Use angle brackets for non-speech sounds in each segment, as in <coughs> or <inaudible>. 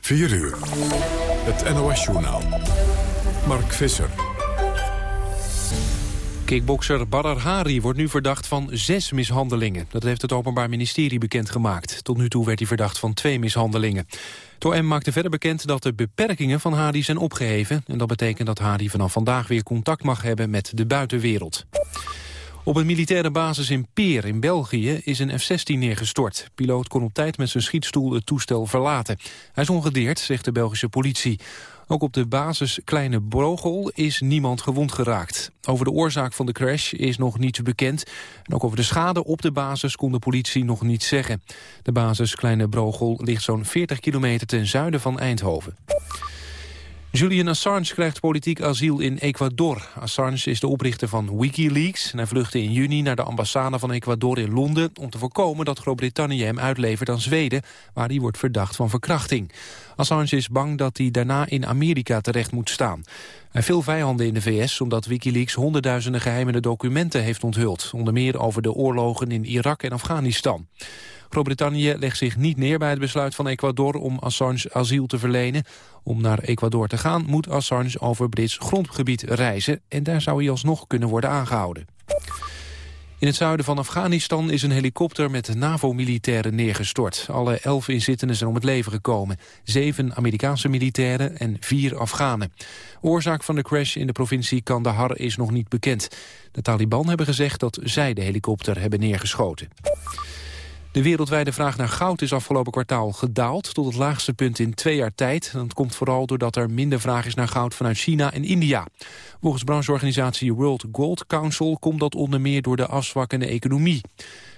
4 uur. Het NOS-journaal. Mark Visser. Kickbokser Badr Hari wordt nu verdacht van zes mishandelingen. Dat heeft het Openbaar Ministerie bekendgemaakt. Tot nu toe werd hij verdacht van twee mishandelingen. OM maakte verder bekend dat de beperkingen van Hari zijn opgeheven. En dat betekent dat Hari vanaf vandaag weer contact mag hebben met de buitenwereld. Op een militaire basis in Peer in België is een F-16 neergestort. Piloot kon op tijd met zijn schietstoel het toestel verlaten. Hij is ongedeerd, zegt de Belgische politie. Ook op de basis Kleine Brogel is niemand gewond geraakt. Over de oorzaak van de crash is nog niets bekend. En ook over de schade op de basis kon de politie nog niets zeggen. De basis Kleine Brogel ligt zo'n 40 kilometer ten zuiden van Eindhoven. Julian Assange krijgt politiek asiel in Ecuador. Assange is de oprichter van Wikileaks. En hij vluchtte in juni naar de ambassade van Ecuador in Londen... om te voorkomen dat Groot-Brittannië hem uitlevert aan Zweden... waar hij wordt verdacht van verkrachting. Assange is bang dat hij daarna in Amerika terecht moet staan. Hij veel vijanden in de VS omdat Wikileaks honderdduizenden geheime documenten heeft onthuld. Onder meer over de oorlogen in Irak en Afghanistan. Groot-Brittannië legt zich niet neer bij het besluit van Ecuador om Assange asiel te verlenen. Om naar Ecuador te gaan moet Assange over Brits grondgebied reizen en daar zou hij alsnog kunnen worden aangehouden. In het zuiden van Afghanistan is een helikopter met NAVO-militairen neergestort. Alle elf inzittenden zijn om het leven gekomen. Zeven Amerikaanse militairen en vier Afghanen. Oorzaak van de crash in de provincie Kandahar is nog niet bekend. De Taliban hebben gezegd dat zij de helikopter hebben neergeschoten. De wereldwijde vraag naar goud is afgelopen kwartaal gedaald... tot het laagste punt in twee jaar tijd. dat komt vooral doordat er minder vraag is naar goud vanuit China en India. Volgens brancheorganisatie World Gold Council... komt dat onder meer door de afzwakkende economie.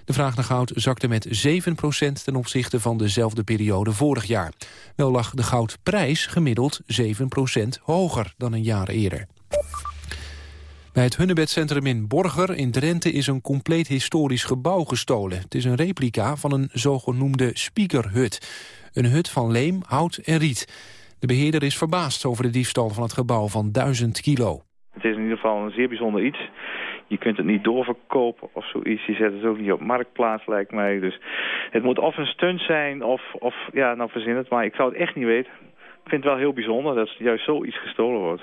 De vraag naar goud zakte met 7% ten opzichte van dezelfde periode vorig jaar. Wel lag de goudprijs gemiddeld 7% hoger dan een jaar eerder. Bij het Hunnebedcentrum in Borger in Drenthe is een compleet historisch gebouw gestolen. Het is een replica van een zogenoemde speakerhut. Een hut van leem, hout en riet. De beheerder is verbaasd over de diefstal van het gebouw van 1000 kilo. Het is in ieder geval een zeer bijzonder iets. Je kunt het niet doorverkopen of zoiets. Je zet het ook niet op marktplaats, lijkt mij. Dus het moet of een stunt zijn of, of ja, nou verzin het. Maar ik zou het echt niet weten. Ik vind het wel heel bijzonder dat juist zoiets gestolen wordt.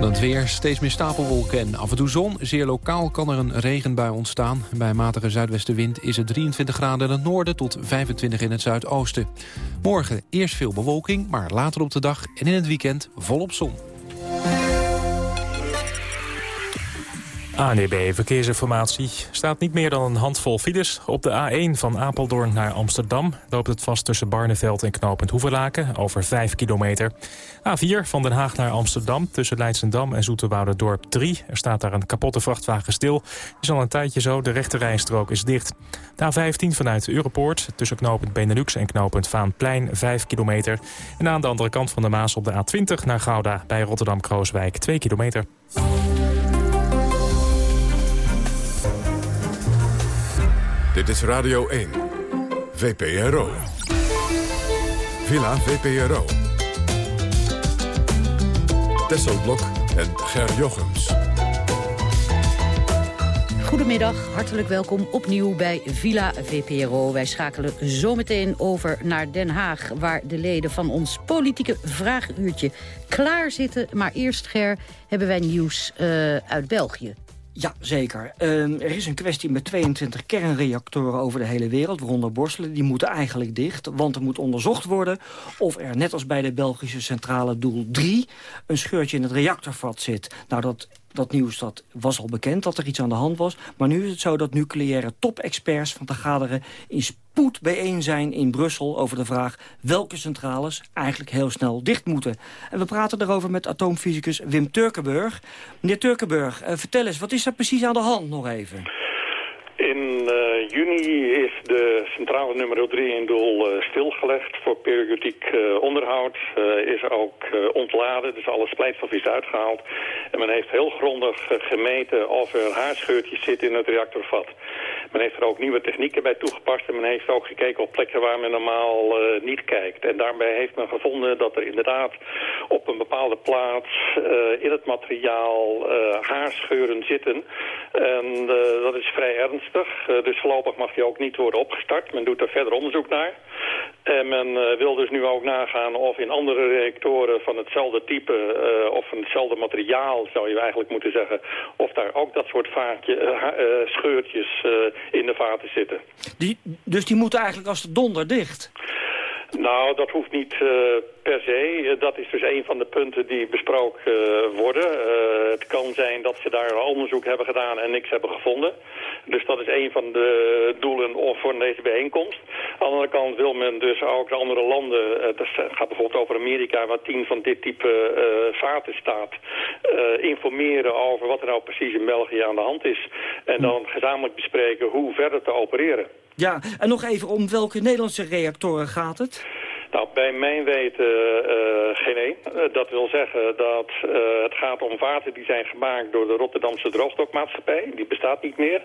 Dan het weer, steeds meer stapelwolken en af en toe zon. Zeer lokaal kan er een regenbui ontstaan. Bij matige zuidwestenwind is het 23 graden in het noorden... tot 25 in het zuidoosten. Morgen eerst veel bewolking, maar later op de dag en in het weekend volop zon. ANEB Verkeersinformatie. staat niet meer dan een handvol files. Op de A1 van Apeldoorn naar Amsterdam loopt het vast tussen Barneveld en knooppunt Hoevelaken over 5 kilometer. A4 van Den Haag naar Amsterdam tussen Leidsendam en Dorp 3. Er staat daar een kapotte vrachtwagen stil. Is al een tijdje zo, de rechte rijstrook is dicht. De A15 vanuit Europoort tussen knooppunt Benelux en knooppunt Vaanplein 5 kilometer. En aan de andere kant van de Maas op de A20 naar Gouda bij Rotterdam-Krooswijk 2 kilometer. Dit is Radio 1. VPRO. Villa VPRO. Tesselblok en Ger Jochems. Goedemiddag, hartelijk welkom opnieuw bij Villa VPRO. Wij schakelen zometeen over naar Den Haag... waar de leden van ons politieke vraaguurtje klaar zitten. Maar eerst, Ger, hebben wij nieuws uh, uit België. Ja, zeker. Ehm, er is een kwestie met 22 kernreactoren over de hele wereld, waaronder Borselen. Die moeten eigenlijk dicht, want er moet onderzocht worden... of er, net als bij de Belgische centrale doel 3... een scheurtje in het reactorvat zit. Nou, dat dat nieuws dat was al bekend dat er iets aan de hand was. Maar nu is het zo dat nucleaire top-experts van te gaderen... in spoed bijeen zijn in Brussel over de vraag... welke centrales eigenlijk heel snel dicht moeten. En we praten daarover met atoomfysicus Wim Turkenburg. Meneer Turkenburg, uh, vertel eens, wat is er precies aan de hand nog even? In uh, juni is de centrale nummer 3 in Doel uh, stilgelegd voor periodiek uh, onderhoud. is ook ontladen, dus alle splijtstof is uitgehaald. En men heeft heel grondig gemeten of er haarscheurtjes zitten in het reactorvat. Men heeft er ook nieuwe technieken bij toegepast en men heeft ook gekeken op plekken waar men normaal niet kijkt. En daarbij heeft men gevonden dat er inderdaad op een bepaalde plaats in het materiaal haarscheuren zitten. En dat is vrij ernstig. Eh, dus voorlopig mag hij ook niet worden opgestart. Men doet er verder onderzoek naar. En men uh, wil dus nu ook nagaan of in andere reactoren van hetzelfde type uh, of van hetzelfde materiaal, zou je eigenlijk moeten zeggen, of daar ook dat soort vaatje, scheurtjes in de vaten zitten. Die, dus die moeten eigenlijk als de donder dicht? Nou, dat hoeft niet uh, per se. dat is dus een van de punten die besproken uh, worden. Het kan zijn dat ze daar onderzoek hebben gedaan en niks hebben gevonden. Dus dat is een van de doelen voor deze bijeenkomst. Aan de andere kant wil men dus ook de andere landen... het gaat bijvoorbeeld over Amerika, waar tien van dit type vaten staat... informeren over wat er nou precies in België aan de hand is. En dan gezamenlijk bespreken hoe verder te opereren. Ja, en nog even om welke Nederlandse reactoren gaat het? Nou, bij mijn weten uh, geen één. Uh, dat wil zeggen dat het gaat om vaten die zijn gemaakt door de Rotterdamse droogstokmaatschappij. Die bestaat niet meer.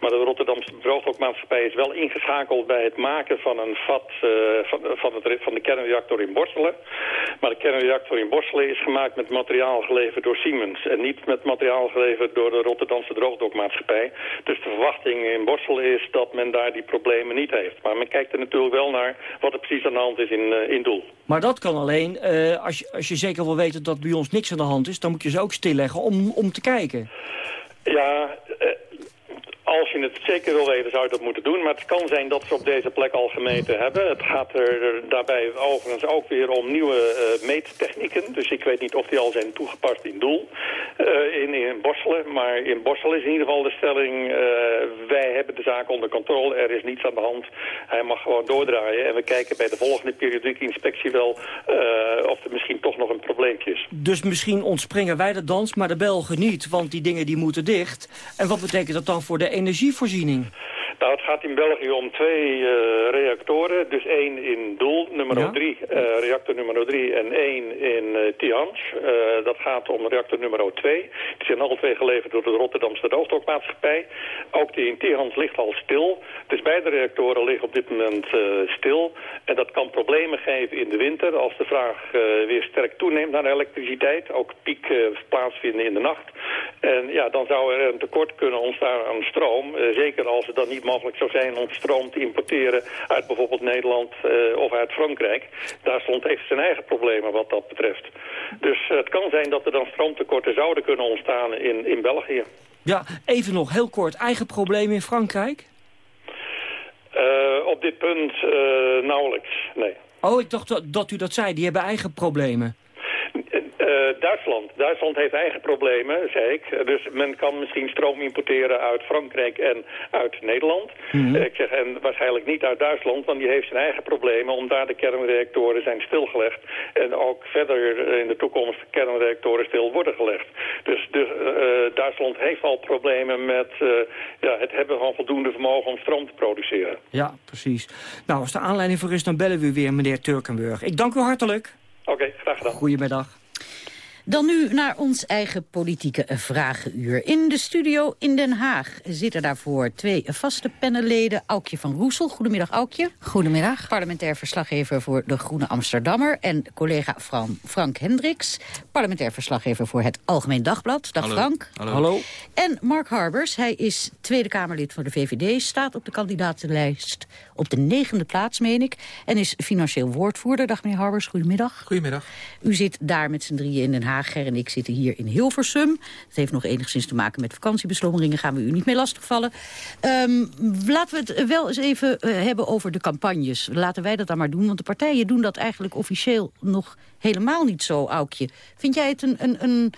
Maar de Rotterdamse droogstokmaatschappij is wel ingeschakeld bij het maken van een vat van, van, het, van de kernreactor in Borselen. Maar de kernreactor in Borselen is gemaakt met materiaal geleverd door Siemens. En niet met materiaal geleverd door de Rotterdamse droogstokmaatschappij. Dus de verwachting in Borselen is dat men daar die problemen niet heeft. Maar men kijkt er natuurlijk wel naar wat er precies aan de hand is in in, in doel. Maar dat kan alleen, uh, als, je, als je zeker wil weten dat bij ons niks aan de hand is... dan moet je ze ook stilleggen om, om te kijken. Ja, uh, als je het zeker wil weten, zou je dat moeten doen. Maar het kan zijn dat ze op deze plek al gemeten hebben. Het gaat er daarbij overigens ook weer om nieuwe uh, meettechnieken. Dus ik weet niet of die al zijn toegepast in doel uh, in, in Borselen. Maar in Borselen is in ieder geval de stelling... Uh, wij hebben de zaak onder controle, er is niets aan de hand. Hij mag gewoon doordraaien. En we kijken bij de volgende periodieke inspectie wel... of er misschien toch nog een probleempje is. Dus misschien ontspringen wij de dans, maar de Belgen niet. Want die dingen die moeten dicht. En wat betekent dat dan voor de energievoorziening? Nou, het gaat in België om twee uh, reactoren. Dus één in Doel, nummer ja? drie, uh, reactor nummer drie en één in uh, Tihange. dat gaat om reactor nummer twee. Die zijn alle twee geleverd door de Rotterdamse droogstokmaatschappij. Ook die in Tihange ligt al stil. Dus beide reactoren liggen op dit moment stil. En dat kan problemen geven in de winter als de vraag weer sterk toeneemt naar elektriciteit. Ook piek plaatsvinden in de nacht. En ja, dan zou er een tekort kunnen ontstaan aan stroom. zeker als het dan niet mogelijk zou zijn om stroom te importeren uit bijvoorbeeld Nederland uh, of uit Frankrijk. Duitsland heeft zijn eigen problemen wat dat betreft. Dus uh, het kan zijn dat er dan stroomtekorten zouden kunnen ontstaan in, in België. Ja, even nog heel kort. Eigen problemen in Frankrijk? Uh, op dit punt nauwelijks, nee. Oh, ik dacht dat, dat u dat zei. Die hebben eigen problemen. Uh, Duitsland. Duitsland heeft eigen problemen, zei ik. Dus men kan misschien stroom importeren uit Frankrijk en uit Nederland. Mm -hmm. Ik zeg, en waarschijnlijk niet uit Duitsland, want die heeft zijn eigen problemen... omdat de kernreactoren zijn stilgelegd. En ook verder in de toekomst kernreactoren stil worden gelegd. Dus de, uh, Duitsland heeft al problemen met ja, het hebben van voldoende vermogen om stroom te produceren. Ja, precies. Nou, als de aanleiding voor is, dan bellen we u weer, meneer Turkenburg. Ik dank u hartelijk. Oké, okay, graag gedaan. Goedemiddag. Dan nu naar ons eigen politieke vragenuur. In de studio in Den Haag zitten daarvoor twee vaste panelleden. Aukje van Roesel. Goedemiddag, Aukje. Goedemiddag. Parlementair verslaggever voor De Groene Amsterdammer. En collega Fran Frank Hendricks. Parlementair verslaggever voor het Algemeen Dagblad. Dag Hallo. Frank. Hallo. Hallo. En Mark Harbers. Hij is Tweede Kamerlid voor de VVD. Staat op de kandidatenlijst op de negende plaats, meen ik. En is financieel woordvoerder. Dag meneer Harbers, goedemiddag. Goedemiddag. U zit daar met z'n drieën in Den Haag. Ger en ik zitten hier in Hilversum. Het heeft nog enigszins te maken met vakantiebeslommeringen. Gaan we u niet mee lastigvallen. Um, laten we het wel eens even uh, hebben over de campagnes. Laten wij dat dan maar doen. Want de partijen doen dat eigenlijk officieel nog helemaal niet zo, Aukje. Vind jij het een... een, een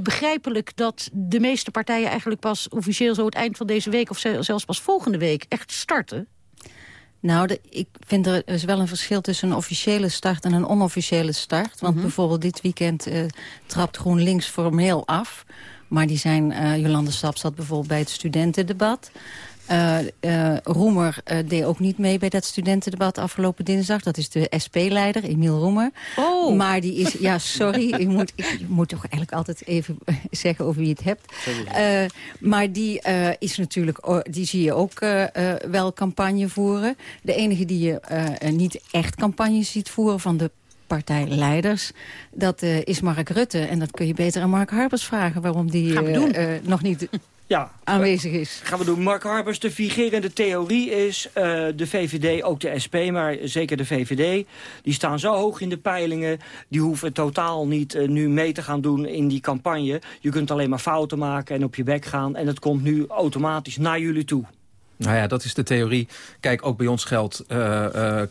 begrijpelijk dat de meeste partijen eigenlijk pas officieel zo het eind van deze week... of zelfs pas volgende week echt starten? Nou, de, ik vind er is wel een verschil tussen een officiële start en een onofficiële start. Want mm -hmm. bijvoorbeeld dit weekend uh, trapt GroenLinks formeel af. Maar die zijn, uh, Jolande Stap zat bijvoorbeeld bij het studentendebat. Uh, uh, Roemer uh, deed ook niet mee bij dat studentendebat afgelopen dinsdag. Dat is de SP-leider, Emiel Roemer. Oh. Maar die is, ja, sorry, ik moet, ik moet toch eigenlijk altijd even <laughs> zeggen over wie je het hebt. maar die is natuurlijk, die zie je ook wel campagne voeren. De enige die je niet echt campagne ziet voeren van de partijleiders. Dat uh, is Mark Rutte. En dat kun je beter aan Mark Harbers vragen... waarom die uh, uh, nog niet... ja. aanwezig is. Gaan we doen. Mark Harbers, de vigerende theorie is uh, de VVD, ook de SP, maar zeker de VVD. Die staan zo hoog in de peilingen. Die hoeven totaal niet uh, nu mee te gaan doen in die campagne. Je kunt alleen maar fouten maken en op je bek gaan. En het komt nu automatisch naar jullie toe. Nou ja, dat is de theorie. Kijk, ook bij ons geldt, uh, uh,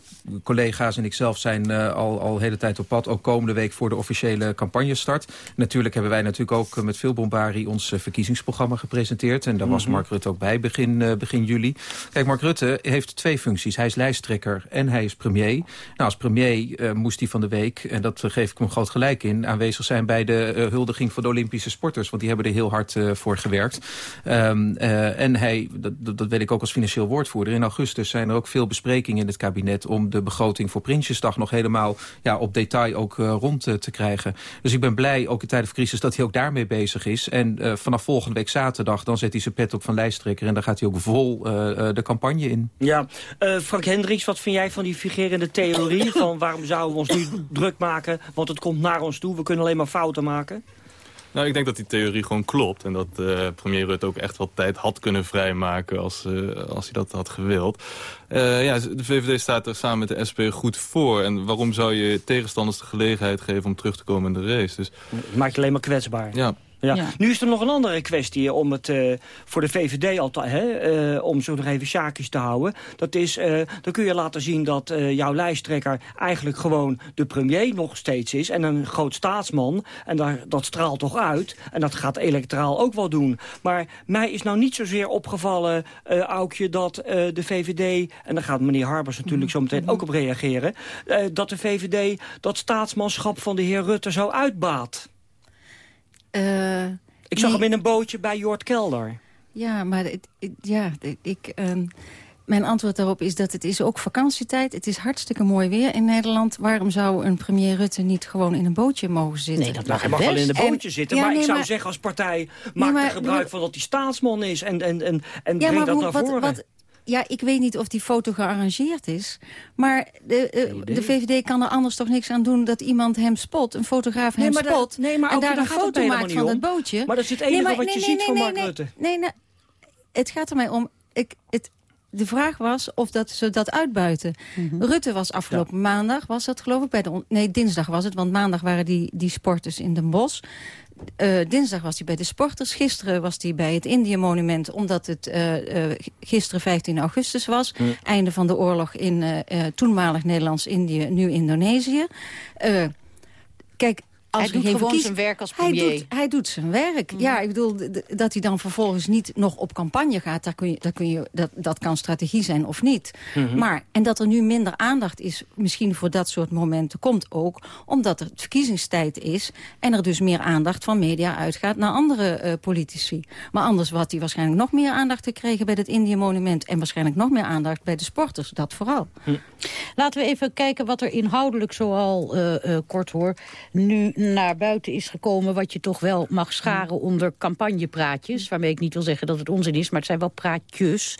collega's en ikzelf zijn uh, al, al de hele tijd op pad. Ook komende week voor de officiële campagnestart. Natuurlijk hebben wij natuurlijk ook met veel bombarie ons verkiezingsprogramma gepresenteerd. En daar was mhm. Mark Rutte ook bij begin, begin juli. Kijk, Mark Rutte heeft twee functies. Hij is lijsttrekker en hij is premier. Nou, als premier moest hij van de week, en dat geef ik hem groot gelijk in... aanwezig zijn bij de huldiging van de Olympische sporters. Want die hebben er heel hard voor gewerkt. Um, en hij, dat, dat weet ik ook als financieel woordvoerder. In augustus zijn er ook veel besprekingen in het kabinet... om de begroting voor Prinsjesdag nog helemaal ja, op detail ook uh, rond uh, te krijgen. Dus ik ben blij, ook in tijden van crisis, dat hij ook daarmee bezig is. En uh, vanaf volgende week zaterdag, dan zet hij zijn pet op van lijsttrekker... en dan gaat hij ook vol de campagne in. Ja, Frank Hendricks, wat vind jij van die figurende theorie... <coughs> van waarom zouden we ons nu druk maken, want het komt naar ons toe... we kunnen alleen maar fouten maken? Nou, ik denk dat die theorie gewoon klopt. En dat uh, premier Rutte ook echt wel tijd had kunnen vrijmaken als, uh, als hij dat had gewild. Uh, ja, de VVD staat er samen met de SP goed voor. En waarom zou je tegenstanders de gelegenheid geven om terug te komen in de race? Dus, het maakt je alleen maar kwetsbaar. Ja. Ja. Nu is er nog een andere kwestie om het uh, voor de VVD altijd, hè, uh, om zo nog even zaakjes te houden. Dat is, uh, dan kun je laten zien dat jouw lijsttrekker eigenlijk gewoon de premier nog steeds is. En een groot staatsman. En daar, dat straalt toch uit. En dat gaat electoraal ook wel doen. Maar mij is nou niet zozeer opgevallen, Aukje, dat de VVD... en daar gaat meneer Harbers natuurlijk zo meteen ook op reageren... dat de VVD dat staatsmanschap van de heer Rutte zou uitbaat. Uh, ik zag hem in een bootje bij Jort Kelder. Ja, maar ja, ik, uh, mijn antwoord daarop is dat het is ook vakantietijd. Het is hartstikke mooi weer in Nederland. Waarom zou een premier Rutte niet gewoon in een bootje mogen zitten? Nee, dat mag, hij mag wel in een bootje zitten. maar ik zou zeggen als partij, maak er gebruik van dat hij staatsman is. En, en, en, en ja, breng dat naar voren. Wat, ja, ik weet niet of die foto gearrangeerd is. Maar de, uh, de VVD kan er anders toch niks aan doen... dat iemand hem spot, een fotograaf hem spot... nee, maar en daar een foto maakt van het bootje. Maar dat is het enige nee, wat je ziet van Mark Rutte. Nee, nee, het gaat er mij om... Ik, het, de vraag was of dat ze dat uitbuiten. Mhm. Rutte was afgelopen maandag, was dat geloof ik? Bij de nee, dinsdag was het, want maandag waren die, die sporters in Den Bosch. Uh, dinsdag was hij bij de sporters. Gisteren was hij bij het Indië-monument... omdat het uh, uh, gisteren 15 augustus was. Einde van de oorlog in toenmalig Nederlands-Indië, nu Indonesië. kijk, hij doet gewoon zijn werk als premier. Hij doet, hij doet zijn werk. Mhm. Ja, ik bedoel, dat hij dan vervolgens niet nog op campagne gaat... Daar kun je, daar kun je, dat, dat kan strategie zijn of niet. Mhm. Maar, en dat er nu minder aandacht is, misschien voor dat soort momenten... komt ook omdat het verkiezingstijd is... en er dus meer aandacht van media uitgaat naar andere uh, politici. Maar anders had hij waarschijnlijk nog meer aandacht gekregen... bij het Indië-monument en waarschijnlijk nog meer aandacht bij de sporters. Dat vooral. Hm. Laten we even kijken wat er inhoudelijk zoal uh, uh, kort hoor... nu naar buiten is gekomen... wat je toch wel mag scharen onder campagnepraatjes. Waarmee ik niet wil zeggen dat het onzin is, maar het zijn wel praatjes.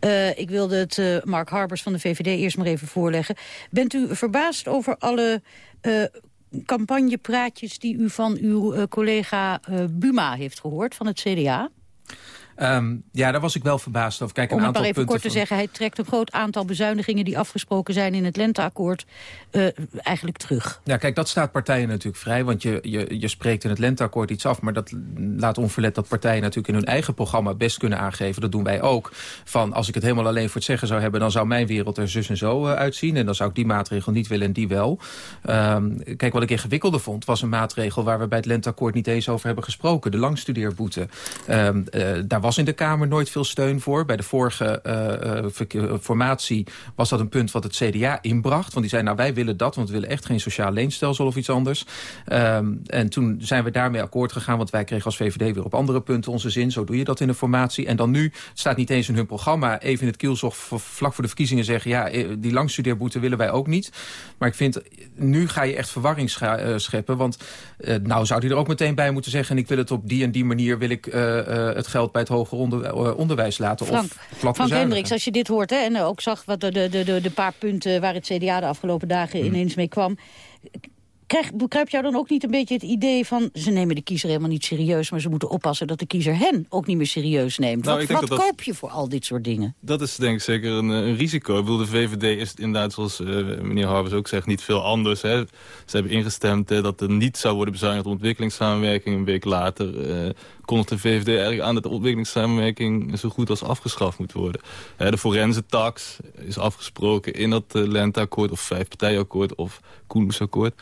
Uh, ik wilde het uh, Mark Harbers van de VVD eerst maar even voorleggen. Bent u verbaasd over alle uh, campagnepraatjes... die u van uw collega Buma heeft gehoord van het CDA? Um, ja, daar was ik wel verbaasd over. Kijk, een Om het maar even kort te zeggen, hij trekt een groot aantal bezuinigingen... die afgesproken zijn in het lenteakkoord, uh, eigenlijk terug. Ja, kijk, dat staat partijen natuurlijk vrij. Want je, je, je spreekt in het lenteakkoord iets af... maar dat laat onverlet dat partijen natuurlijk in hun eigen programma... best kunnen aangeven, dat doen wij ook... van als ik het helemaal alleen voor het zeggen zou hebben... dan zou mijn wereld er zus en zo uh, uitzien. En dan zou ik die maatregel niet willen en die wel. Um, kijk, wat ik ingewikkelder vond, was een maatregel... waar we bij het lenteakkoord niet eens over hebben gesproken. De langstudeerboete. Um, uh, daar was in de Kamer nooit veel steun voor. Bij de vorige uh, formatie was dat een punt wat het CDA inbracht. Want die zei, nou wij willen dat, want we willen echt geen sociaal leenstelsel of iets anders. Um, en toen zijn we daarmee akkoord gegaan, want wij kregen als VVD weer op andere punten onze zin. Zo doe je dat in een formatie. En dan nu, staat niet eens in hun programma, even in het kielzog vlak voor de verkiezingen zeggen, ja, die langstudeerboete willen wij ook niet. Maar ik vind, nu ga je echt verwarring scheppen, want uh, nou zou die er ook meteen bij moeten zeggen, en ik wil het op die en die manier, wil ik het geld bij het hoger onder, eh, onderwijs laten Frank, of plat Frank Hendricks, als je dit hoort hè, en ook zag wat de, de, de, de paar punten waar het CDA de afgelopen dagen hmm. ineens mee kwam krijg, begrijp jou dan ook niet een beetje het idee van... ze nemen de kiezer helemaal niet serieus... maar ze moeten oppassen dat de kiezer hen ook niet meer serieus neemt? Nou, wat ik denk wat dat dat- koop je voor al dit soort dingen? Dat is denk ik zeker een, eh, een risico. Ik bedoel, de VVD is inderdaad, zoals eh, meneer Harbers ook zegt, niet veel anders. Hè. Ze hebben ingestemd dat er niet zou worden bezuinigd op ontwikkelingssamenwerking. Een week later eh kondigt de VVD eigenlijk aan dat de ontwikkelingssamenwerking zo goed als afgeschaft moet worden. De forense tax is afgesproken in dat eh, lenteakkoord of vijfpartijakkoord of Koenhoesakkoord.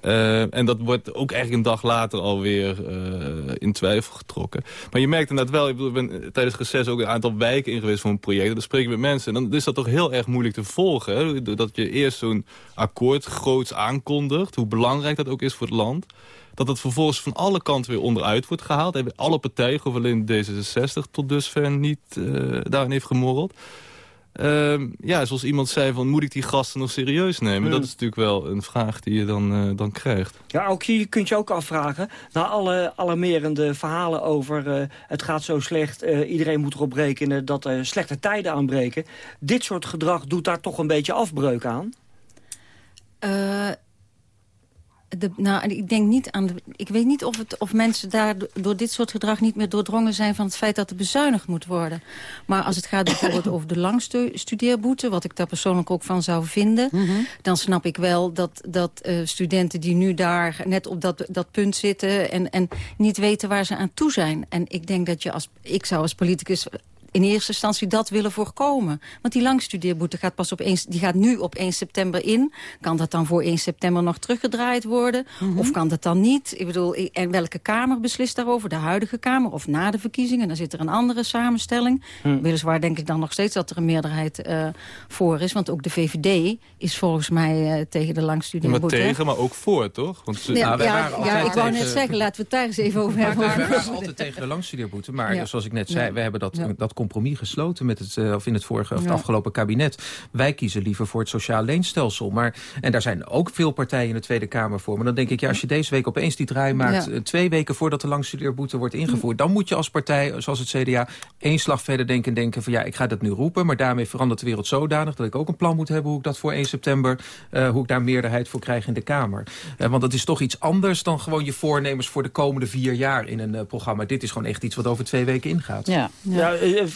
Eh, en dat wordt ook eigenlijk een dag later alweer eh in twijfel getrokken. Maar je merkt inderdaad wel, ik, bedoel, ik ben tijdens reces ook een aantal wijken in geweest voor een project. Dan spreek je met mensen en dan is dat toch heel erg moeilijk te volgen. Hè? Dat je eerst zo'n akkoord groots aankondigt, hoe belangrijk dat ook is voor het land. Dat het vervolgens van alle kanten weer onderuit wordt gehaald. Hebben alle partijen, of alleen D66 tot dusver niet eh, daarin heeft gemorreld. Ehm, ja, zoals iemand zei, van, moet ik die gasten nog serieus nemen? Hmm. Dat is natuurlijk wel een vraag die je dan, eh, dan krijgt. Ja, ook je kunt je ook afvragen, na alle alarmerende verhalen over eh, het gaat zo slecht, eh, iedereen moet erop rekenen dat er slechte tijden aanbreken. Dit soort gedrag doet daar toch een beetje afbreuk aan? De, nou, ik denk niet aan. De, ik weet niet of, het, of mensen daar do- door dit soort gedrag niet meer doordrongen zijn van het feit dat er bezuinigd moet worden. Maar als het gaat bijvoorbeeld over de langstudeerboete, wat ik daar persoonlijk ook van zou vinden, dan snap ik wel dat, dat eh, studenten die nu daar net op dat, dat punt zitten en, en niet weten waar ze aan toe zijn. En ik denk dat je als. Ik zou als politicus in eerste instantie dat willen voorkomen. Want die langstudeerboete gaat, pas op 1, die gaat nu op 1 september in. Kan dat dan voor 1 september nog teruggedraaid worden? Of kan dat dan niet? Ik bedoel, en welke Kamer beslist daarover? De huidige Kamer of na de verkiezingen? Dan zit er een andere samenstelling. Weliswaar denk ik dan nog steeds dat er een meerderheid eh, voor is. Want ook de VVD is volgens mij eh, tegen de maar langstudeerboete. tegen, maar ook voor, toch? Want ze- Ja, Nou, wij ja, waren ja, altijd ik wou net zeggen, laten we het daar eens even over Maar hebben. wij waren altijd tegen de langstudeerboete. Maar Ja. zoals ik net zei, Ja. we hebben dat, Ja. dat compromis gesloten met het, eh, of in het vorige of het Ja. afgelopen kabinet. Wij kiezen liever voor het sociaal leenstelsel. Maar, en daar zijn ook veel partijen in de Tweede Kamer voor. Maar dan denk ik, ja, als je deze week opeens die draai maakt... Ja. eh, twee weken voordat de langstudeerboete wordt ingevoerd... dan moet je als partij, zoals het CDA, één slag verder denken en denken van... ja, ik ga dat nu roepen, maar daarmee verandert de wereld zodanig... dat ik ook een plan moet hebben hoe ik dat voor 1 september... eh, hoe ik daar meerderheid voor krijg in de Kamer. Want dat is toch iets anders dan gewoon je voornemens... voor de komende vier jaar in een programma. Dit is gewoon echt iets wat over twee weken ingaat. Ja. Ja. eh,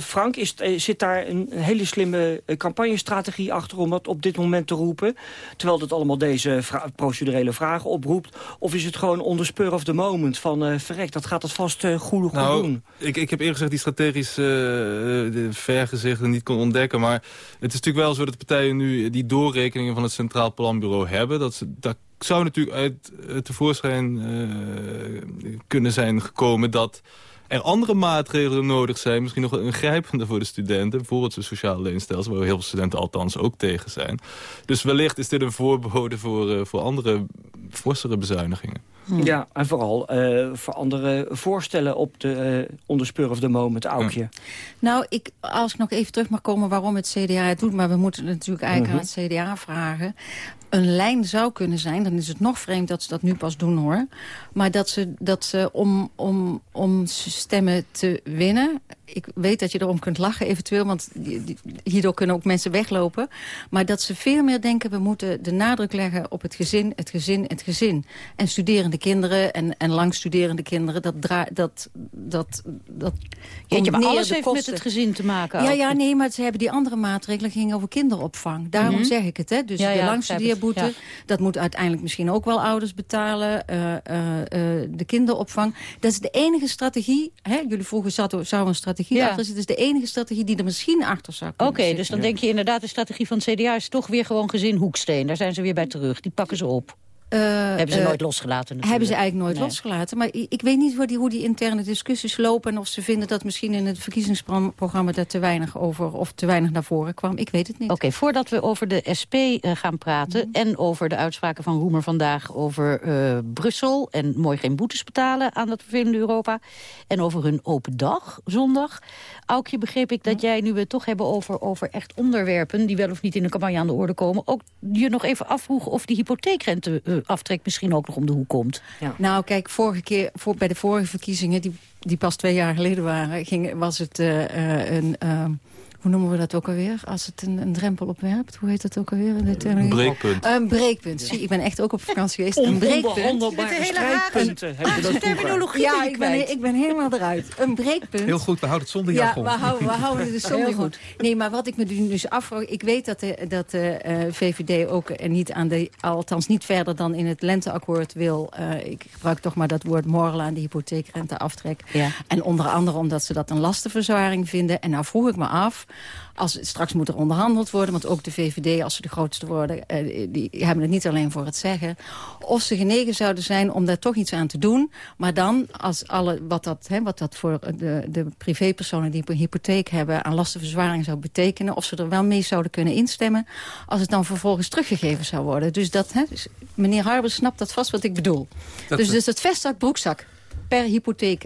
Frank, is, het- eh, zit daar een hele slimme eh, campagnestrategie achter om dat op dit moment te roepen? Terwijl het allemaal deze vra- procedurele vragen oproept? Of is het gewoon on the spur of the moment van eh verrek, dat gaat het vast eh, goed, goed Nou, doen? ik, ik heb eerlijk gezegd die strategische eh, de vergezichten niet kon ontdekken. Maar het is natuurlijk wel zo dat de partijen nu die doorrekeningen van het Centraal Planbureau hebben. Dat ze, dat zou natuurlijk uit eh, tevoorschijn eh, kunnen zijn gekomen dat er andere maatregelen nodig zijn. Misschien nog wel ingrijpender voor de studenten. Bijvoorbeeld zo'n sociaal leenstelsel, waar heel veel studenten althans ook tegen zijn. Dus wellicht is dit een voorbode voor, eh, voor andere forsere bezuinigingen. Ja, en vooral eh, voor andere voorstellen op de eh on the spur of the moment, Aukje. Nou, ik, als ik nog even terug mag komen waarom het CDA het doet... maar we moeten het natuurlijk eigenlijk aan het CDA vragen. Een lijn zou kunnen zijn, dan is het nog vreemd dat ze dat nu pas doen hoor... maar dat ze, dat ze om, om, om stemmen te winnen... ik weet dat je erom kunt lachen eventueel, want hierdoor kunnen ook mensen weglopen... maar dat ze veel meer denken, we moeten de nadruk leggen op het gezin, het gezin, het gezin. En studerende kinderen en, en langstuderende kinderen, dat... Dra dat, dat, dat Jeetje, maar alles heeft met het gezin te maken. Ja, ook. ja, nee, maar ze hebben die andere maatregelen gingen over kinderopvang. Daarom Mhm. zeg ik het, hè. Dus Ja, de ja, langstudeerboete, dat moet uiteindelijk misschien ook wel ouders betalen. eh, de kinderopvang. Dat is de enige strategie, hè. Jullie vroegen, zat, zou een strategie Ja. achter zitten. Dat is de enige strategie die er misschien achter zou Oké, dus dan denk je inderdaad de strategie van het CDA is toch weer gewoon gezin hoeksteen. Daar zijn ze weer bij terug. Die pakken ze op. Eh, Hebben ze eh, nooit losgelaten natuurlijk. Hebben ze eigenlijk nooit Nee. losgelaten. Maar ik weet niet hoe die, hoe die interne discussies lopen... en of ze vinden dat misschien in het verkiezingsprogramma... daar te weinig over of te weinig naar voren kwam. Ik weet het niet. Oké, voordat we over de SP eh, gaan praten... Mhm. en over de uitspraken van Roemer vandaag over Brussel... en mooi geen boetes betalen aan dat vervelende Europa... en over hun open dag, zondag. Aukje, begreep ik dat jij, nu we het toch hebben over, over echt onderwerpen... die wel of niet in de campagne aan de orde komen... ook je nog even afvroeg of die hypotheekrenteaftrek misschien ook nog om de hoek komt. Nou, kijk, vorige keer, voor, bij de vorige verkiezingen... die, die pas twee jaar geleden waren, ging, was het eh, eh, een... eh, hoe noemen we dat ook alweer? Als het een, een drempel opwerpt. Hoe heet dat ook alweer? In de een breekpunt. Een breekpunt. Zie, ik ben echt ook op vakantie geweest. een breekpunt. Strijdpunten. Heb je dat terminologie Ja, ik ben, ik ben helemaal eruit. Een breekpunt. Heel goed, we houden het zonder Ja, jargon. we houden, we houden het dus zonder goed. Nee, maar wat ik me nu dus afvraag... Ik weet dat de, dat de eh, VVD ook eh, niet aan de... althans niet verder dan in het lenteakkoord wil... eh, ik gebruik toch maar dat woord morrelen aan de hypotheekrenteaftrek. Ja. En onder andere omdat ze dat een lastenverzwaring vinden. En nou vroeg ik me af... Als, straks moet er onderhandeld worden, want ook de VVD, als ze de grootste worden... eh, die hebben het niet alleen voor het zeggen. Of ze genegen zouden zijn om daar toch iets aan te doen. Maar dan, als alle, wat, dat, hè, wat dat voor de, de privépersonen die een hypotheek hebben... aan lastenverzwaring zou betekenen... of ze er wel mee zouden kunnen instemmen... als het dan vervolgens teruggegeven zou worden. Dus dat, hè, dus meneer Harbers snapt dat vast wat ik bedoel. Dat- dus, dus het vestzak, broekzak per hypotheek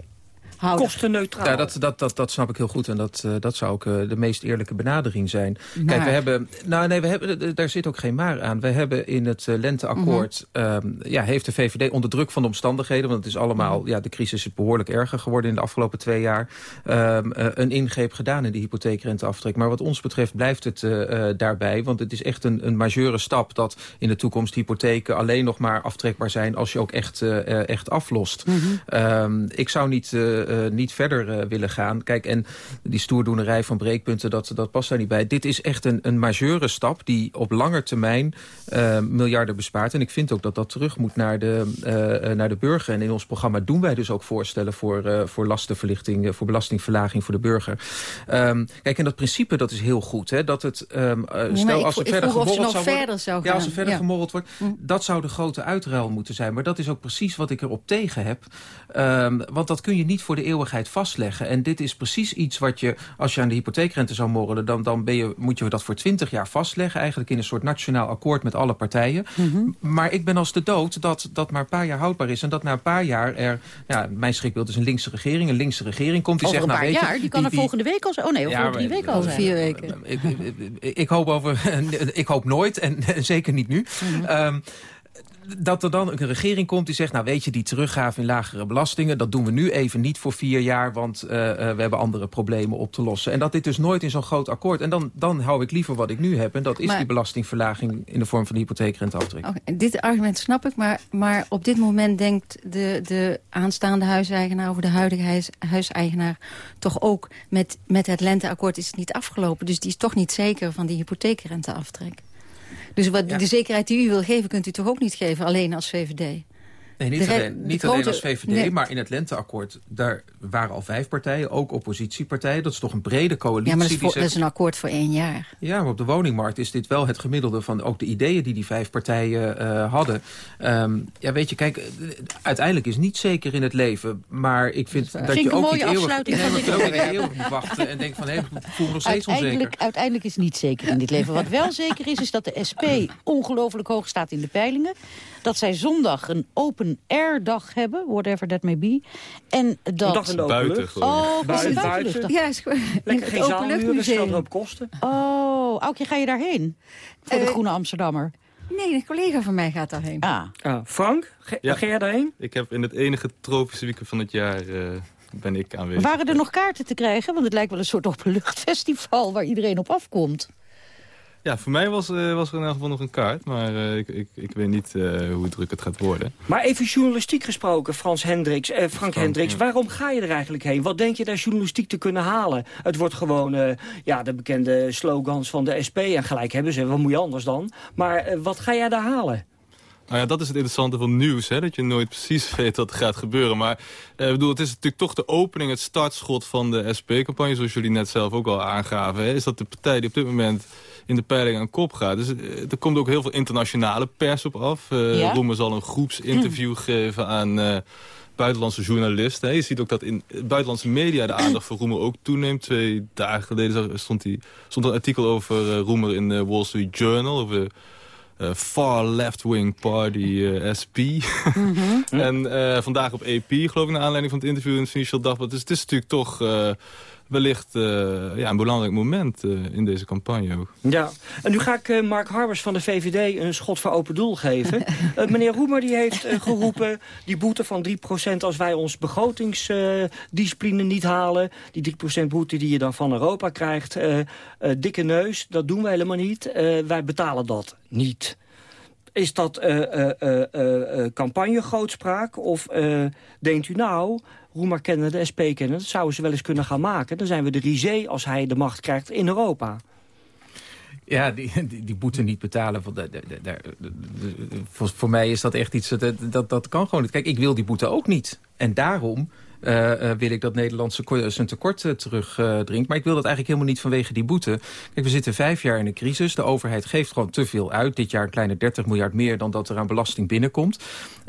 houden. Kostenneutraal. Ja, dat, dat, dat, dat snap ik heel goed. En dat, eh, dat zou ook eh, de meest eerlijke benadering zijn. Kijk, we hebben... Nou, nee, we hebben, daar zit ook geen maar aan. We hebben in het eh, lenteakkoord... ehm, ja, heeft de VVD onder druk van de omstandigheden... want het is allemaal... Ja, de crisis is behoorlijk erger geworden in de afgelopen twee jaar... ehm, eh, een ingreep gedaan in de hypotheekrenteaftrek. Maar wat ons betreft blijft het eh, eh, daarbij. Want het is echt een, een majeure stap... dat in de toekomst hypotheken alleen nog maar aftrekbaar zijn... als je ook echt, echt aflost. Ehm, ik zou niet, eh, eh, niet verder eh, willen gaan. Kijk, en die stoerdoenerij van breekpunten, dat, dat past daar niet bij. Dit is echt een, een majeure stap die op lange termijn eh, miljarden bespaart. En ik vind ook dat dat terug moet naar de, naar de burger. En in ons programma doen wij dus ook voorstellen voor, voor lastenverlichting, voor belastingverlaging voor de burger. Ehm, kijk, en dat principe dat is heel goed. Hè, dat het, maar stel ik als er verder gemorreld zou verder zou Ja, als er gaan. verder Ja. gemorreld wordt. Hm. Dat zou de grote uitruil moeten zijn. Maar dat is ook precies wat ik erop tegen heb. Ehm, want dat kun je niet voor de eeuwigheid vastleggen. En dit is precies iets wat je, als je aan de hypotheekrente zou morrelen... dan, dan ben je, moet je dat voor 20 jaar vastleggen. Eigenlijk in een soort nationaal akkoord met alle partijen. Mhm. Maar ik ben als de dood dat dat maar een paar jaar houdbaar is. En dat na een paar jaar er... Ja, mijn schrikbeeld is een linkse regering. Een linkse regering komt die Over zegt... een paar nou, weet jaar, je, die kan er volgende week al zijn. Oh nee, over Ja, drie weken al zijn. vier weken. ik, ik, ik- hoop over, <laughs> ik hoop nooit en <laughs> zeker niet nu. Ehm, dat er dan een regering komt die zegt... nou weet je, die teruggave in lagere belastingen... dat doen we nu even niet voor vier jaar... want eh, eh, we hebben andere problemen op te lossen. En dat dit dus nooit in zo'n groot akkoord... en dan, dan hou ik liever wat ik nu heb... en dat is Maar- die belastingverlaging in de vorm van de hypotheekrenteaftrek. Dit argument snap ik, maar, maar op dit moment denkt de, de aanstaande huiseigenaar... of de huidige huis, huiseigenaar toch ook... Met, met het lenteakkoord is het niet afgelopen. Dus die is toch niet zeker van die hypotheekrenteaftrek. Dus wat, Ja. de zekerheid die u wil geven, kunt u toch ook niet geven, alleen als VVD? Nee, niet, alleen, de niet grote- alleen als VVD, nee. maar in het lenteakkoord... daar waren al vijf partijen, ook oppositiepartijen. Dat is toch een brede coalitie. Ja, maar dat is, dat een akkoord voor één jaar. Ja, maar op de woningmarkt is dit wel het gemiddelde van ook de ideeën die die vijf partijen eh, hadden. Ehm, ja, weet je, kijk, uiteindelijk is niet zeker in het leven, maar ik vind dat, Vind je ik een ook mooie niet eeuwig, afsluiting nee, eeuwig moet wachten en denk van, hé, ik voel me nog steeds onzeker. Uiteindelijk, uiteindelijk is niet zeker in dit leven. Wat wel zeker is, is dat de SP ongelooflijk hoog staat in de peilingen. Dat zij zondag een open-air-dag hebben, whatever that may be. En Een dag dat... in de open Buiten lucht. Oh, is Buiten, buiten. Ja, is gewoon in Lekker het geen zaalhuren, scheelt openluchtmuseum. er op kosten. Oh, Aukje, ga je daarheen? Voor de Eh, Groene Amsterdammer. Nee, een collega van mij gaat daarheen. Ah, Ah, Frank, ga, Ja. ga jij daarheen? Ik heb in het enige tropische weekend van het jaar eh, ben ik aanwezig. waren er nog kaarten te krijgen? Want het lijkt wel een soort openluchtfestival waar iedereen op afkomt. Ja, voor mij was, eh, was er in elk geval nog een kaart. Maar eh, ik, ik, ik weet niet eh, hoe druk het gaat worden. Maar even journalistiek gesproken, Frans Hendricks, eh, Frank Hendricks. ja. Waarom ga je er eigenlijk heen? Wat denk je daar journalistiek te kunnen halen? Het wordt gewoon ja, de bekende slogans van de SP. En gelijk hebben ze, wat moet je anders dan? Maar wat ga jij daar halen? Nou ja, dat is het interessante van nieuws, hè, dat je nooit precies <laughs> weet wat er gaat gebeuren. Maar eh, ik bedoel, het is natuurlijk toch de opening, het startschot van de SP-campagne, zoals jullie net zelf ook al aangaven. Hè, is dat de partij die op dit moment in de peiling aan kop gaat. Dus eh, er komt ook heel veel internationale pers op af. Eh Ja? Roemer zal een groepsinterview geven aan eh, buitenlandse journalisten. Je ziet ook dat in buitenlandse media de aandacht voor Roemer ook toeneemt. Twee dagen geleden stond, die, stond een artikel over eh, Roemer in de Wall Street Journal... over eh, far left-wing party eh, SP. <laughs> en eh, vandaag op AP, geloof ik, naar aanleiding van het interview in het Financial Dagblad. Dus het is natuurlijk toch... eh, wellicht ja, een belangrijk moment in deze campagne ook. Ja, en nu ga ik Mark Harbers van de VVD een schot voor open doel geven. <laughs> meneer Roemer die heeft geroepen, die boete van 3% als wij ons begrotingsdiscipline niet halen. Die 3% boete die je dan van Europa krijgt. dikke neus, dat doen we helemaal niet. wij betalen dat niet. Is dat uh, uh, campagne-grootspraak? Of denkt u nou, Roemer kennen, de SP kennen... dat zouden ze wel eens kunnen gaan maken. Dan zijn we de risée als hij de macht krijgt in Europa. Ja, die, die, boete niet betalen. Voor, voor, mij is dat echt iets... Dat, dat, dat kan gewoon niet. Kijk, ik wil die boete ook niet. En daarom wil ik dat Nederland zijn tekort uh, terugdringt. maar ik wil dat eigenlijk helemaal niet vanwege die boete. Kijk, we zitten vijf jaar in een crisis. De overheid geeft gewoon te veel uit. Dit jaar een kleine 30 miljard meer dan dat er aan belasting binnenkomt.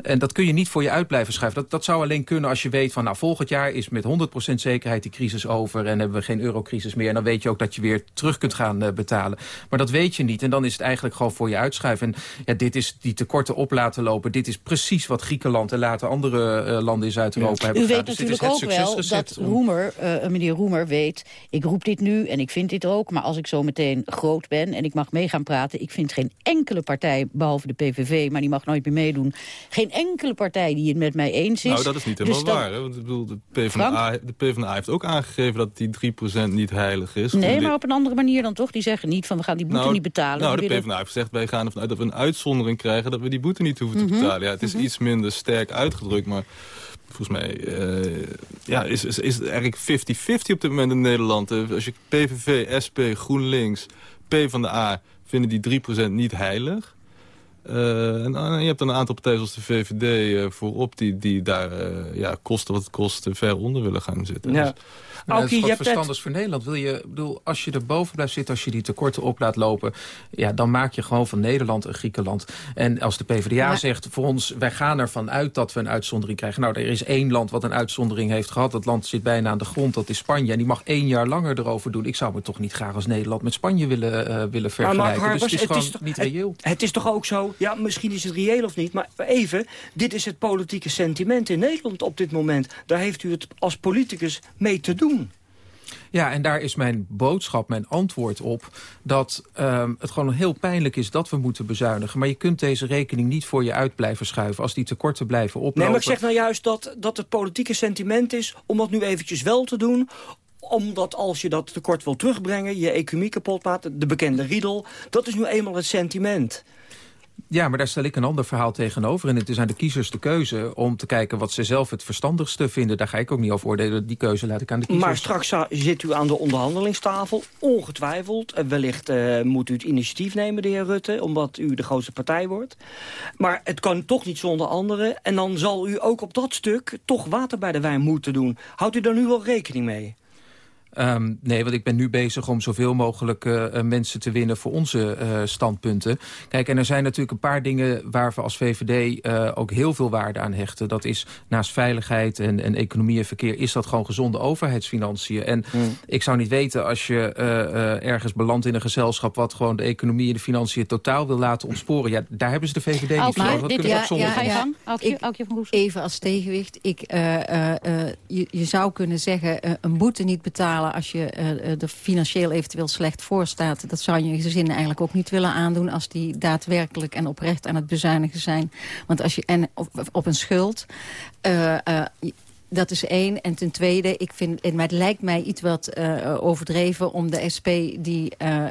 En dat kun je niet voor je uit blijven schuiven. Dat, dat zou alleen kunnen als je weet van... nou, volgend jaar is met 100% zekerheid die crisis over... en hebben we geen eurocrisis meer. En dan weet je ook dat je weer terug kunt gaan uh, betalen. Maar dat weet je niet. En dan is het eigenlijk gewoon voor je uitschuiven. En ja, dit is die tekorten op laten lopen. Dit is precies wat Griekenland en later andere uh, landen in Zuid-Europa hebben gedaan. Natuurlijk ook wel dat Roemer, uh, meneer Roemer weet... ik roep dit nu en ik vind dit ook... maar als ik zo meteen groot ben en ik mag mee gaan praten... ik vind geen enkele partij, behalve de PVV... maar die mag nooit meer meedoen... geen enkele partij die het met mij eens is. Nou, dat is niet helemaal dus waar. Hè? Want ik bedoel, de PvdA, de PvdA heeft ook aangegeven dat die 3% niet heilig is. Nee, maar op een andere manier dan toch? Die zeggen niet van we gaan die boete nou, niet betalen. Nou, de PvdA heeft gezegd wij gaan ervan uit dat we een uitzondering krijgen... dat we die boete niet hoeven te mhm. betalen. Ja, het is mhm. iets minder sterk uitgedrukt, maar volgens mij uh, ja, is, is, is het eigenlijk 50-50 op dit moment in Nederland. Uh, als je PVV, SP, GroenLinks, P van de A vinden die 3% niet heilig. Uh, en je hebt dan een aantal partijen zoals de VVD voorop... die, die daar ja, kosten wat het kost ver onder willen gaan zitten. Ja. Dus, nou, dat is wat verstandig voor Nederland. Wil je, bedoel, als je er boven blijft zitten, als je die tekorten op laat lopen... Ja, dan maak je gewoon van Nederland een Griekenland. En als de PvdA zegt, voor ons, wij gaan ervan uit dat we een uitzondering krijgen. Nou, er is één land wat een uitzondering heeft gehad. Dat land zit bijna aan de grond, dat is Spanje. En die mag één jaar langer erover doen. Ik zou me toch niet graag als Nederland met Spanje willen, uh, willen vergelijken. Maar dus het is het gewoon is niet reëel. Het, het, is toch ook zo, ja, misschien is het reëel of niet... maar even, dit is het politieke sentiment in Nederland op dit moment. Daar heeft u het als politicus mee te doen. Ja, en daar is mijn boodschap, mijn antwoord op... dat um, het gewoon heel pijnlijk is dat we moeten bezuinigen. Maar je kunt deze rekening niet voor je uit blijven schuiven... als die tekorten blijven oplopen. Nee, maar ik zeg nou juist dat, dat het politieke sentiment is... om dat nu eventjes wel te doen omdat als je dat tekort wil terugbrengen, je economie kapot maakt, de bekende riedel, dat is nu eenmaal het sentiment. Ja, maar daar stel ik een ander verhaal tegenover. En het is aan de kiezers de keuze om te kijken wat ze zelf het verstandigste vinden. Daar ga ik ook niet over oordelen. Die keuze laat ik aan de kiezers. Maar straks zit u aan de onderhandelingstafel, ongetwijfeld. Wellicht uh, moet u het initiatief nemen, de heer Rutte, omdat u de grootste partij wordt. Maar het kan toch niet zonder anderen. En dan zal u ook op dat stuk toch water bij de wijn moeten doen. Houdt u daar nu wel rekening mee? Um, nee, want ik ben nu bezig om zoveel mogelijk uh, mensen te winnen voor onze uh, standpunten. Kijk, en er zijn natuurlijk een paar dingen waar we als VVD uh, ook heel veel waarde aan hechten. Dat is naast veiligheid en, en economie en verkeer, is dat gewoon gezonde overheidsfinanciën. En hmm. ik zou niet weten als je ergens belandt in een gezelschap wat gewoon de economie en de financiën totaal wil laten ontsporen. Ja, daar hebben ze de VVD niet voor. Dat kunnen ja, ook zonder ja, ja, ik, Even als tegenwicht. Ik, je, je zou kunnen zeggen, een boete niet betalen als je uh, er financieel eventueel slecht voor staat... dat zou je je gezin eigenlijk ook niet willen aandoen... als die daadwerkelijk en oprecht aan het bezuinigen zijn. Want als je en op, een schuld... Uh, dat is één. En ten tweede, ik vind, het lijkt mij iets wat uh, overdreven om de SP die uh,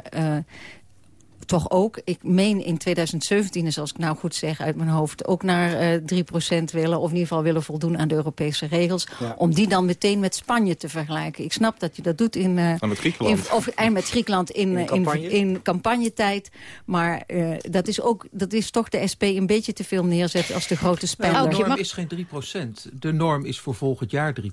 toch ook, ik meen in 2017, zoals ik nou goed zeg uit mijn hoofd... ook naar uh, eh, 3% willen, of in ieder geval willen voldoen aan de Europese regels... om die dan meteen met Spanje te vergelijken. Ik snap dat je dat doet in... Uh, met Griekenland. In, of, en met Griekenland in, in, campagne. in, campagnetijd. Maar uh, dat, is ook, dat is toch de SP een beetje te veel neerzetten als de grote spender. Nou, de norm is geen 3%. De norm is voor volgend jaar 3%.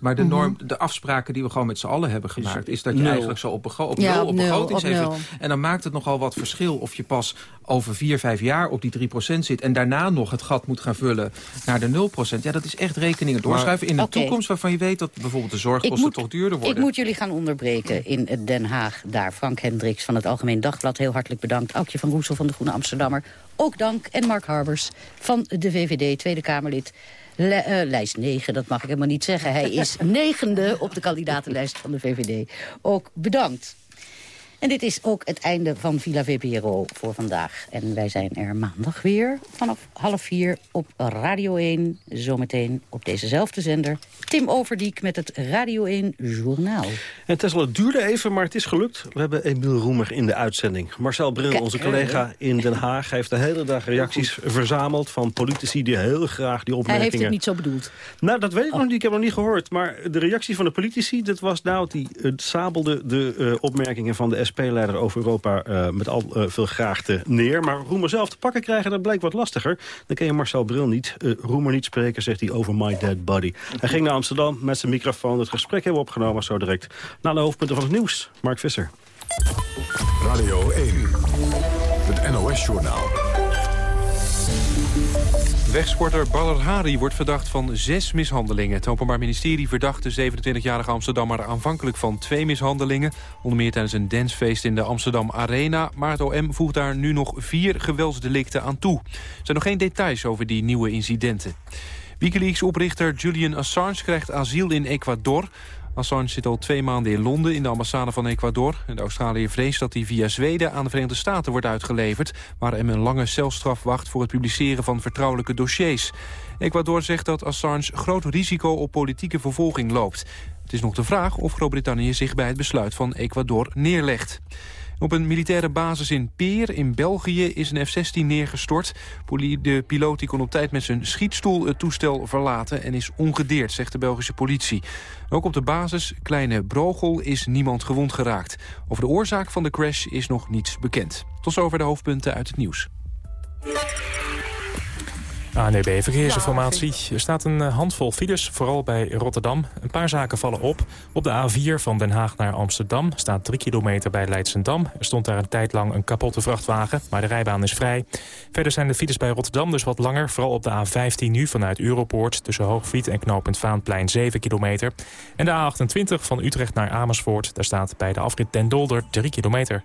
Maar de, mhm. norm, de afspraken die we gewoon met z'n allen hebben gemaakt... is, dat je eigenlijk zo op, op, ja, nul, op, begroting En dan maakt het nogal wat verschil of je pas over vier, vijf jaar op die 3% zit... en daarna nog het gat moet gaan vullen naar de 0%. Ja, dat is echt rekeningen doorschuiven in de toekomst... waarvan je weet dat bijvoorbeeld de zorgkosten toch duurder worden. Ik moet jullie gaan onderbreken in Den Haag. Daar Frank Hendricks van het Algemeen Dagblad. Heel hartelijk bedankt. Aukje van Roesel van de Groene Amsterdammer. Ook dank. En Mark Harbers van de VVD, Tweede Kamerlid. eh, lijst 9, dat mag ik helemaal niet zeggen. Hij is <laughs> negende op de kandidatenlijst van de VVD. Ook bedankt. En dit is ook het einde van Villa VPRO voor vandaag. En wij zijn er maandag weer vanaf half vier op Radio 1. Zometeen op dezezelfde zender. Tim Overdiek met het Radio 1 Journaal. En Tesla, het duurde even, maar het is gelukt. We hebben Emiel Roemer in de uitzending. Marcel Bril, onze collega in Den Haag... heeft de hele dag reacties verzameld van politici... die heel graag die opmerkingen... Hij heeft het niet zo bedoeld. Nou, dat weet ik nog niet. Ik heb nog niet gehoord. Maar de reactie van de politici, dat was nou... die uh, sabelde de uh, opmerkingen van de SP-leider over Europa uh, met al uh, veel graagte neer. Maar Roemer zelf te pakken krijgen, dat blijkt wat lastiger. Dan ken je Marcel Bril niet. Uh, Roemer niet spreken, zegt hij over my dead body. Hij ging naar Amsterdam met zijn microfoon. Het gesprek hebben we opgenomen zo direct. Na de hoofdpunten van het nieuws. Mark Visser. Radio 1. Het NOS-journaal. Wegsporter Badr Hari wordt verdacht van zes mishandelingen. Het Openbaar Ministerie verdacht de 27-jarige Amsterdammer aanvankelijk van twee mishandelingen. Onder meer tijdens een dancefeest in de Amsterdam Arena. Maar het OM voegt daar nu nog vier geweldsdelicten aan toe. Er zijn nog geen details over die nieuwe incidenten. Wikileaks-oprichter Julian Assange krijgt asiel in Ecuador. Assange zit al twee maanden in Londen in de ambassade van Ecuador. De Australië vreest dat hij via Zweden aan de Verenigde Staten wordt uitgeleverd... waar hem een lange celstraf wacht voor het publiceren van vertrouwelijke dossiers. Ecuador zegt dat Assange groot risico op politieke vervolging loopt. Het is nog de vraag of Groot-Brittannië zich bij het besluit van Ecuador neerlegt. Op een militaire basis in Peer in België is een F-16 neergestort. De piloot die kon op tijd met zijn schietstoel het toestel verlaten... en is ongedeerd, zegt de Belgische politie. Ook op de basis, Kleine Brogel, is niemand gewond geraakt. Over de oorzaak van de crash is nog niets bekend. Tot zover de hoofdpunten uit het nieuws. ANEB Verkeersinformatie. Er staat een handvol files, vooral bij Rotterdam. Een paar zaken vallen op. Op de A4 van Den Haag naar Amsterdam staat 3 kilometer bij Leidsendam. Er stond daar een tijd lang een kapotte vrachtwagen, maar de rijbaan is vrij. Verder zijn de files bij Rotterdam dus wat langer. Vooral op de A15 nu vanuit Europoort tussen Hoogvliet en knooppunt Vaanplein 7 kilometer. En de A28 van Utrecht naar Amersfoort. Daar staat bij de afrit Den Dolder 3 kilometer.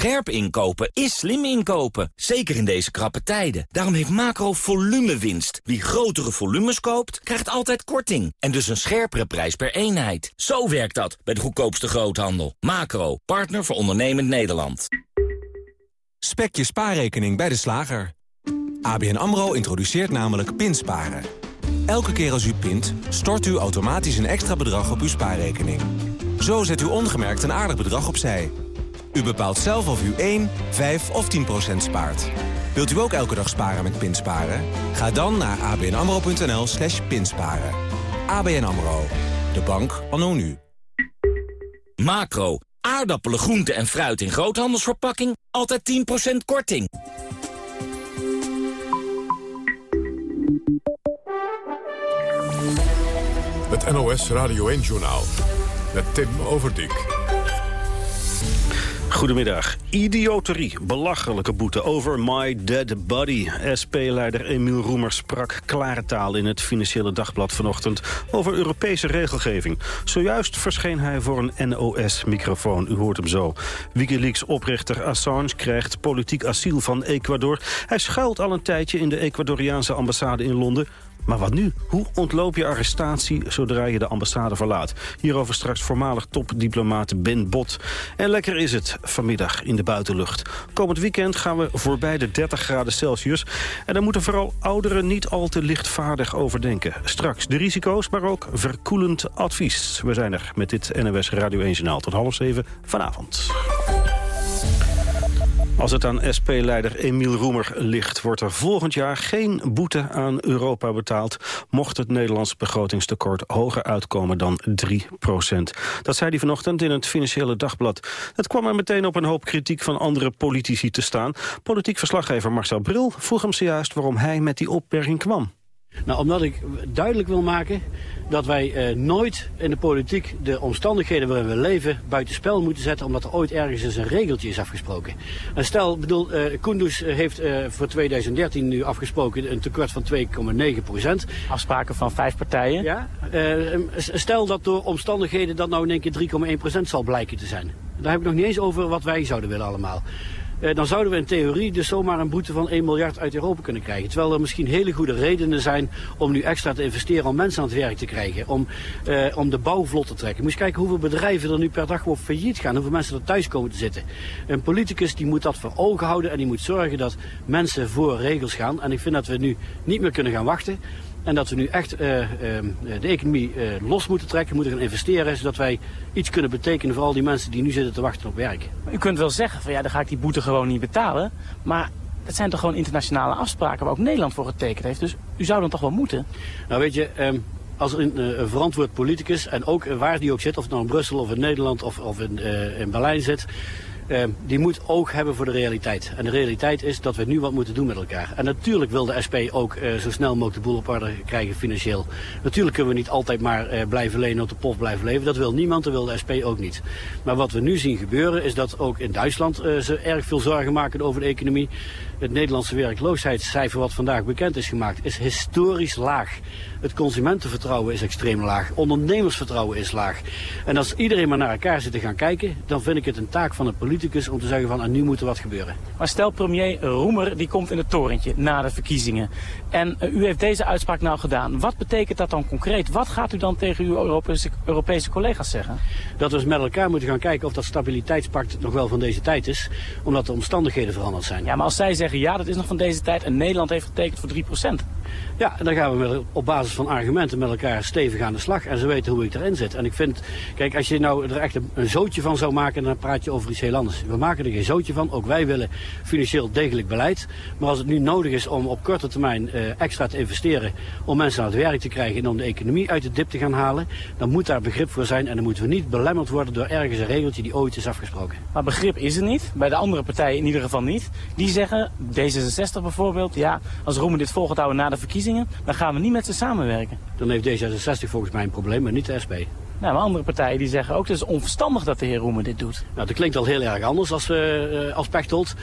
Scherp inkopen is slim inkopen, zeker in deze krappe tijden. Daarom heeft Macro winst. Wie grotere volumes koopt, krijgt altijd korting. En dus een scherpere prijs per eenheid. Zo werkt dat bij de goedkoopste groothandel. Macro, partner voor ondernemend Nederland. Spek je spaarrekening bij de slager. ABN AMRO introduceert namelijk pinsparen. Elke keer als u pint, stort u automatisch een extra bedrag op uw spaarrekening. Zo zet u ongemerkt een aardig bedrag opzij... U bepaalt zelf of u 1, 5 of 10 procent spaart. Wilt u ook elke dag sparen met Pinsparen? Ga dan naar abnamro.nl slash pinsparen. ABN AMRO. De bank anno nu. Macro. Aardappelen, groenten en fruit in groothandelsverpakking. Altijd 10% korting. Het NOS Radio 1-journaal. Met Tim Overdijk. Goedemiddag. Idioterie, belachelijke boete over My Dead Body. SP-leider Emiel Roemer sprak klare taal in het Financiële Dagblad vanochtend... over Europese regelgeving. Zojuist verscheen hij voor een NOS-microfoon. U hoort hem zo. Wikileaks-oprichter Assange krijgt politiek asiel van Ecuador. Hij schuilt al een tijdje in de Ecuadoriaanse ambassade in Londen... Maar wat nu? Hoe ontloop je arrestatie zodra je de ambassade verlaat? Hierover straks voormalig topdiplomaat Ben Bot. En lekker is het vanmiddag in de buitenlucht. Komend weekend gaan we voorbij de 30 graden Celsius. En daar moeten vooral ouderen niet al te lichtvaardig over denken. Straks de risico's, maar ook verkoelend advies. We zijn er met dit NWS Radio 1 Journaal tot half zeven vanavond. Als het aan SP-leider Emiel Roemer ligt... wordt er volgend jaar geen boete aan Europa betaald... mocht het Nederlands begrotingstekort hoger uitkomen dan 3 procent. Dat zei hij vanochtend in het Financiële Dagblad. Het kwam er meteen op een hoop kritiek van andere politici te staan. Politiek verslaggever Marcel Bril vroeg hem zojuist waarom hij met die opmerking kwam. Nou, omdat ik duidelijk wil maken dat wij eh, nooit in de politiek de omstandigheden waarin we leven buitenspel moeten zetten omdat er ooit ergens eens een regeltje is afgesproken. En stel, bedoel, uh, Kunduz heeft uh, voor 2013 nu afgesproken een tekort van 2,9 procent. Afspraken van vijf partijen? Ja. stel dat door omstandigheden dat nou in één keer 3,1 procent zal blijken te zijn. Daar heb ik nog niet eens over wat wij zouden willen allemaal. Eh, dan zouden we in theorie dus zomaar een boete van 1 miljard uit Europa kunnen krijgen. Terwijl er misschien hele goede redenen zijn om nu extra te investeren om mensen aan het werk te krijgen. Om, uh, om de bouw vlot te trekken. Moet je kijken hoeveel bedrijven er nu per dag gewoon failliet gaan. Hoeveel mensen er thuis komen te zitten. Een politicus die moet dat voor ogen houden en die moet zorgen dat mensen voor regels gaan. En ik vind dat we nu niet meer kunnen gaan wachten. En dat we nu echt uh, uh, de economie uh, los moeten trekken, moeten gaan investeren, zodat wij iets kunnen betekenen voor al die mensen die nu zitten te wachten op werk. U kunt wel zeggen van ja, dan ga ik die boete gewoon niet betalen. Maar het zijn toch gewoon internationale afspraken waar ook Nederland voor getekend heeft. Dus u zou dan toch wel moeten? Nou weet je, um, als een, een, verantwoord politicus, en ook waar die ook zit, of het nou in Brussel of in Nederland of, of in, in Berlijn zit uh, die moet oog hebben voor de realiteit. En de realiteit is dat we nu wat moeten doen met elkaar. En natuurlijk wil de SP ook uh, zo snel mogelijk de boel op orde krijgen financieel. Natuurlijk kunnen we niet altijd maar uh, blijven lenen op de pof blijven leven. Dat wil niemand, dat wil de SP ook niet. Maar wat we nu zien gebeuren is dat ook in Duitsland ze erg veel zorgen maken over de economie. Het Nederlandse werkloosheidscijfer wat vandaag bekend is gemaakt is historisch laag. Het consumentenvertrouwen is extreem laag. Ondernemersvertrouwen is laag. En als iedereen maar naar elkaar zit te gaan kijken, dan vind ik het een taak van een politicus om te zeggen van en nu moet er wat gebeuren. Maar stel premier Roemer die komt in het torentje na de verkiezingen. En uh, u heeft deze uitspraak nou gedaan. Wat betekent dat dan concreet? Wat gaat u dan tegen uw Europese, Europese collega's zeggen? Dat we eens met elkaar moeten gaan kijken of dat stabiliteitspact nog wel van deze tijd is. Omdat de omstandigheden veranderd zijn. Ja, maar als zij zeggen ja, dat is nog van deze tijd en Nederland heeft getekend voor 3%. Ja, en dan gaan we op basis van argumenten met elkaar stevig aan de slag. En ze weten hoe ik erin zit. En ik vind, kijk, als je nou er echt een, zootje van zou maken, dan praat je over iets heel anders. We maken er geen zootje van. Ook wij willen financieel degelijk beleid. Maar als het nu nodig is om op korte termijn uh, extra te investeren om mensen aan het werk te krijgen en om de economie uit de dip te gaan halen, dan moet daar begrip voor zijn. En dan moeten we niet belemmerd worden door ergens een regeltje die ooit is afgesproken. Maar begrip is er niet. Bij de andere partijen in ieder geval niet. Die zeggen, D66 bijvoorbeeld, ja, als Roemen dit vol gaat houden na de verkiezingen, dan gaan we niet met ze samenwerken. Dan heeft D66 volgens mij een probleem, maar niet de SP. Nou, maar andere partijen die zeggen ook, het is onverstandig dat de heer Roemer dit doet. Nou, dat klinkt al heel erg anders als, uh, als Pechtold.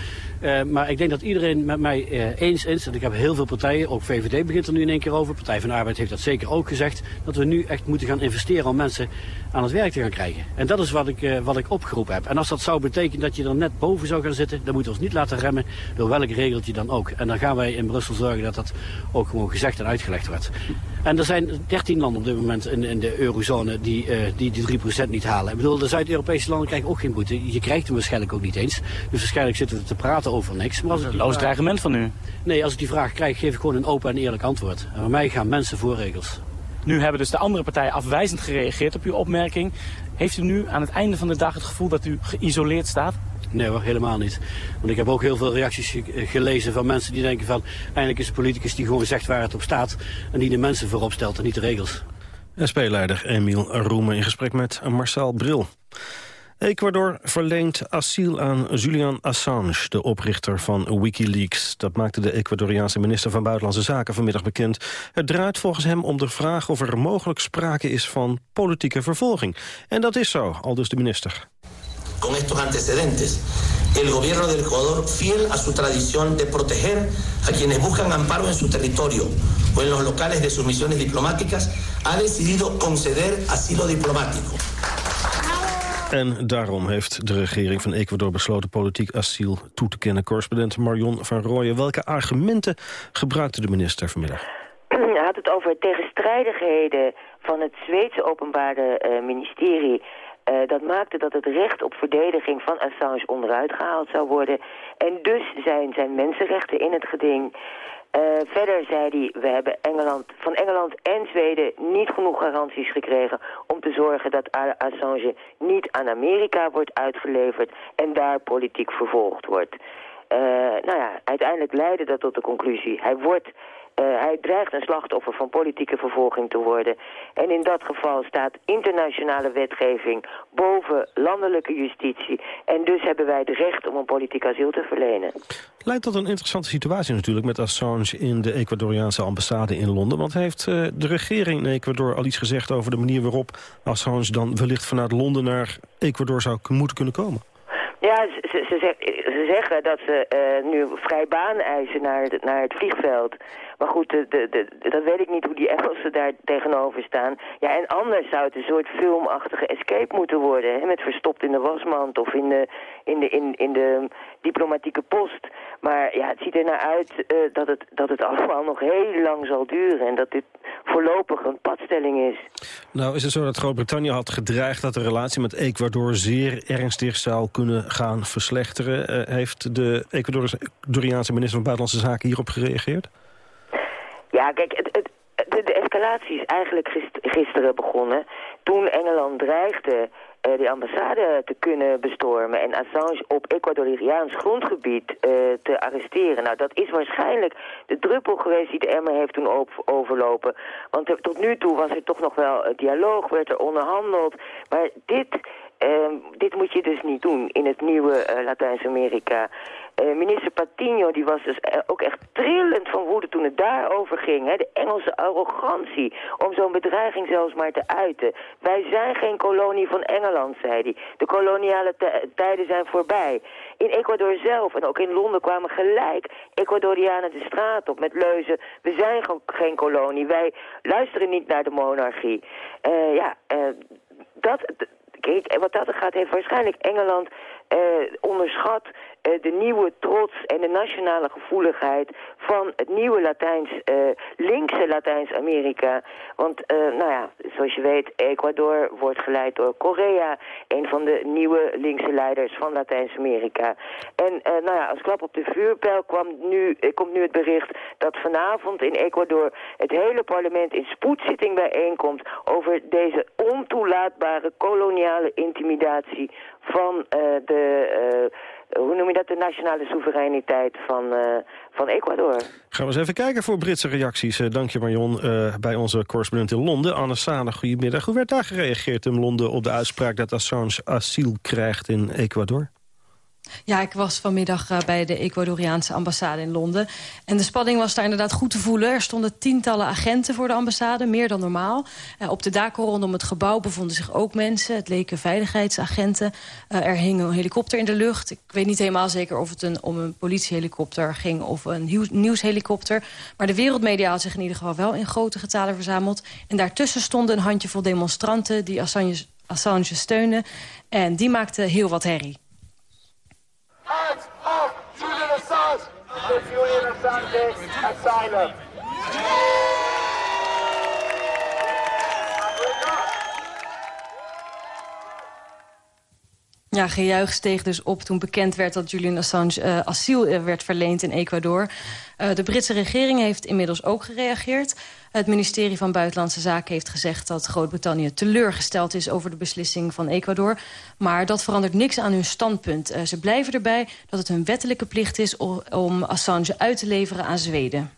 Uh, maar ik denk dat iedereen met mij eens is, en ik heb heel veel partijen, ook VVD begint er nu in één keer over, Partij van de Arbeid heeft dat zeker ook gezegd, dat we nu echt moeten gaan investeren om mensen aan het werk te gaan krijgen. En dat is wat ik, wat ik opgeroepen heb. En als dat zou betekenen dat je er net boven zou gaan zitten, dan moeten we ons niet laten remmen door welk regeltje dan ook. En dan gaan wij in Brussel zorgen dat dat ook gewoon gezegd en uitgelegd wordt. En er zijn 13 landen op dit moment in, in de eurozone die, die die 3% niet halen. Ik bedoel, de Zuid-Europese landen krijgen ook geen boete. Je krijgt hem waarschijnlijk ook niet eens. Dus waarschijnlijk zitten we te praten over niks. Maar als ik Loos dreigement van u. Nee, als ik die vraag krijg, geef ik gewoon een open en eerlijk antwoord. En bij mij gaan mensen voor regels. Nu hebben dus de andere partijen afwijzend gereageerd op uw opmerking. Heeft u nu aan het einde van de dag het gevoel dat u geïsoleerd staat? Nee hoor, helemaal niet. Want ik heb ook heel veel reacties gelezen van mensen die denken van... eindelijk is een politicus die gewoon zegt waar het op staat... en die de mensen voorop stelt en niet de regels. SP-leider Emiel Roemen in gesprek met Marcel Bril. Ecuador verleent asiel aan Julian Assange, de oprichter van Wikileaks. Dat maakte de Ecuadoriaanse minister van Buitenlandse Zaken vanmiddag bekend. Het draait volgens hem om de vraag of er mogelijk sprake is van politieke vervolging. En dat is zo, al dus de minister. Con estos antecedentes, el gobierno del Ecuador, fiel a su tradición de proteger a quienes buscan amparo en su territorio o en los locales de sus misiones diplomáticas, ha decidido conceder asilo diplomático. En daarom heeft de regering van Ecuador besloten politiek asiel toe te kennen. Correspondent Marion van Rooyen, welke argumenten gebruikte de minister vanmiddag? Hij had het over tegenstrijdigheden van het Zweedse openbare uh, ministerie... Uh, dat maakte dat het recht op verdediging van Assange onderuit gehaald zou worden. En dus zijn zijn mensenrechten in het geding. Uh, verder zei hij, we hebben Engeland, van Engeland en Zweden niet genoeg garanties gekregen om te zorgen dat Assange niet aan Amerika wordt uitgeleverd en daar politiek vervolgd wordt. Uh, nou ja, uiteindelijk leidde dat tot de conclusie, hij wordt hij dreigt een slachtoffer van politieke vervolging te worden. En in dat geval staat internationale wetgeving boven landelijke justitie. En dus hebben wij het recht om een politiek asiel te verlenen. Lijkt dat een interessante situatie natuurlijk met Assange in de Ecuadoriaanse ambassade in Londen. Want heeft uh, de regering in Ecuador al iets gezegd over de manier waarop Assange dan wellicht vanuit Londen naar Ecuador zou moeten kunnen komen? Ja, ze, ze, ze, zeggen dat ze uh, nu vrij baan eisen naar, naar het vliegveld. Maar goed, de, de, dat weet ik niet hoe die Engelsen daar tegenover staan. Ja, en anders zou het een soort filmachtige escape moeten worden. Hè, met verstopt in de wasmand of in de, in de, in, in de diplomatieke post. Maar ja, het ziet er naar uit uh, dat, het, dat het allemaal nog heel lang zal duren. En dat dit voorlopig een padstelling is. Nou, is het zo dat Groot-Brittannië had gedreigd... dat de relatie met Ecuador zeer ernstig zou kunnen gaan verslechteren? Uh, heeft de Ecuadoriaanse minister van Buitenlandse Zaken hierop gereageerd? Ja, kijk, het, het, de, de, escalatie is eigenlijk gisteren begonnen. Toen Engeland dreigde die ambassade te kunnen bestormen... en Assange op Ecuadoriaans grondgebied uh, te arresteren. Nou, dat is waarschijnlijk de druppel geweest die de emmer heeft toen op, overlopen. Want tot nu toe was er toch nog wel dialoog, werd er onderhandeld. Maar dit... Uh, dit moet je dus niet doen in het nieuwe uh, Latijns-Amerika. Uh, minister Patino die was dus uh, ook echt trillend van woede toen het daarover ging. Hè? De Engelse arrogantie om zo'n bedreiging zelfs maar te uiten. Wij zijn geen kolonie van Engeland, zei hij. De koloniale tijden zijn voorbij. In Ecuador zelf en ook in Londen kwamen gelijk Ecuadorianen de straat op met leuzen. We zijn geen kolonie, wij luisteren niet naar de monarchie. Uh, ja, dat... Wat dat gaat, heeft waarschijnlijk Engeland onderschat de nieuwe trots en de nationale gevoeligheid van het nieuwe Latijns, uh, linkse Latijns-Amerika. Want, uh, nou ja, zoals je weet, Ecuador wordt geleid door Korea, een van de nieuwe linkse leiders van Latijns-Amerika. En, nou ja, als klap op de vuurpijl kwam nu, komt nu het bericht dat vanavond in Ecuador het hele parlement in spoedzitting bijeenkomt over deze ontoelaatbare koloniale intimidatie van de hoe noem je dat, de nationale soevereiniteit van, uh, van Ecuador. Gaan we eens even kijken voor Britse reacties. Uh, dank je Marion, uh, bij onze correspondent in Londen. Anne Sane, goedemiddag. Hoe werd daar gereageerd in Londen op de uitspraak dat Assange asiel krijgt in Ecuador? Ja, ik was vanmiddag uh, bij de Ecuadoriaanse ambassade in Londen. En de spanning was daar inderdaad goed te voelen. Er stonden tientallen agenten voor de ambassade, meer dan normaal. Uh, op de daken rondom het gebouw bevonden zich ook mensen. Het leken veiligheidsagenten. Uh, er hing een helikopter in de lucht. Ik weet niet helemaal zeker of het een, om een politiehelikopter ging... of een nieuwshelikopter. Maar de wereldmedia had zich in ieder geval wel in grote getalen verzameld. En daartussen stonden een handjevol demonstranten... die Assange, Assange steunen. En die maakten heel wat herrie. Hands up! Julian Assange! Give Julian Assange asylum! Ja, gejuich steeg dus op toen bekend werd dat Julian Assange uh, asiel uh, werd verleend in Ecuador. Uh, de Britse regering heeft inmiddels ook gereageerd. Het ministerie van Buitenlandse Zaken heeft gezegd dat Groot-Brittannië teleurgesteld is over de beslissing van Ecuador. Maar dat verandert niks aan hun standpunt. Uh, ze blijven erbij dat het hun wettelijke plicht is om Assange uit te leveren aan Zweden.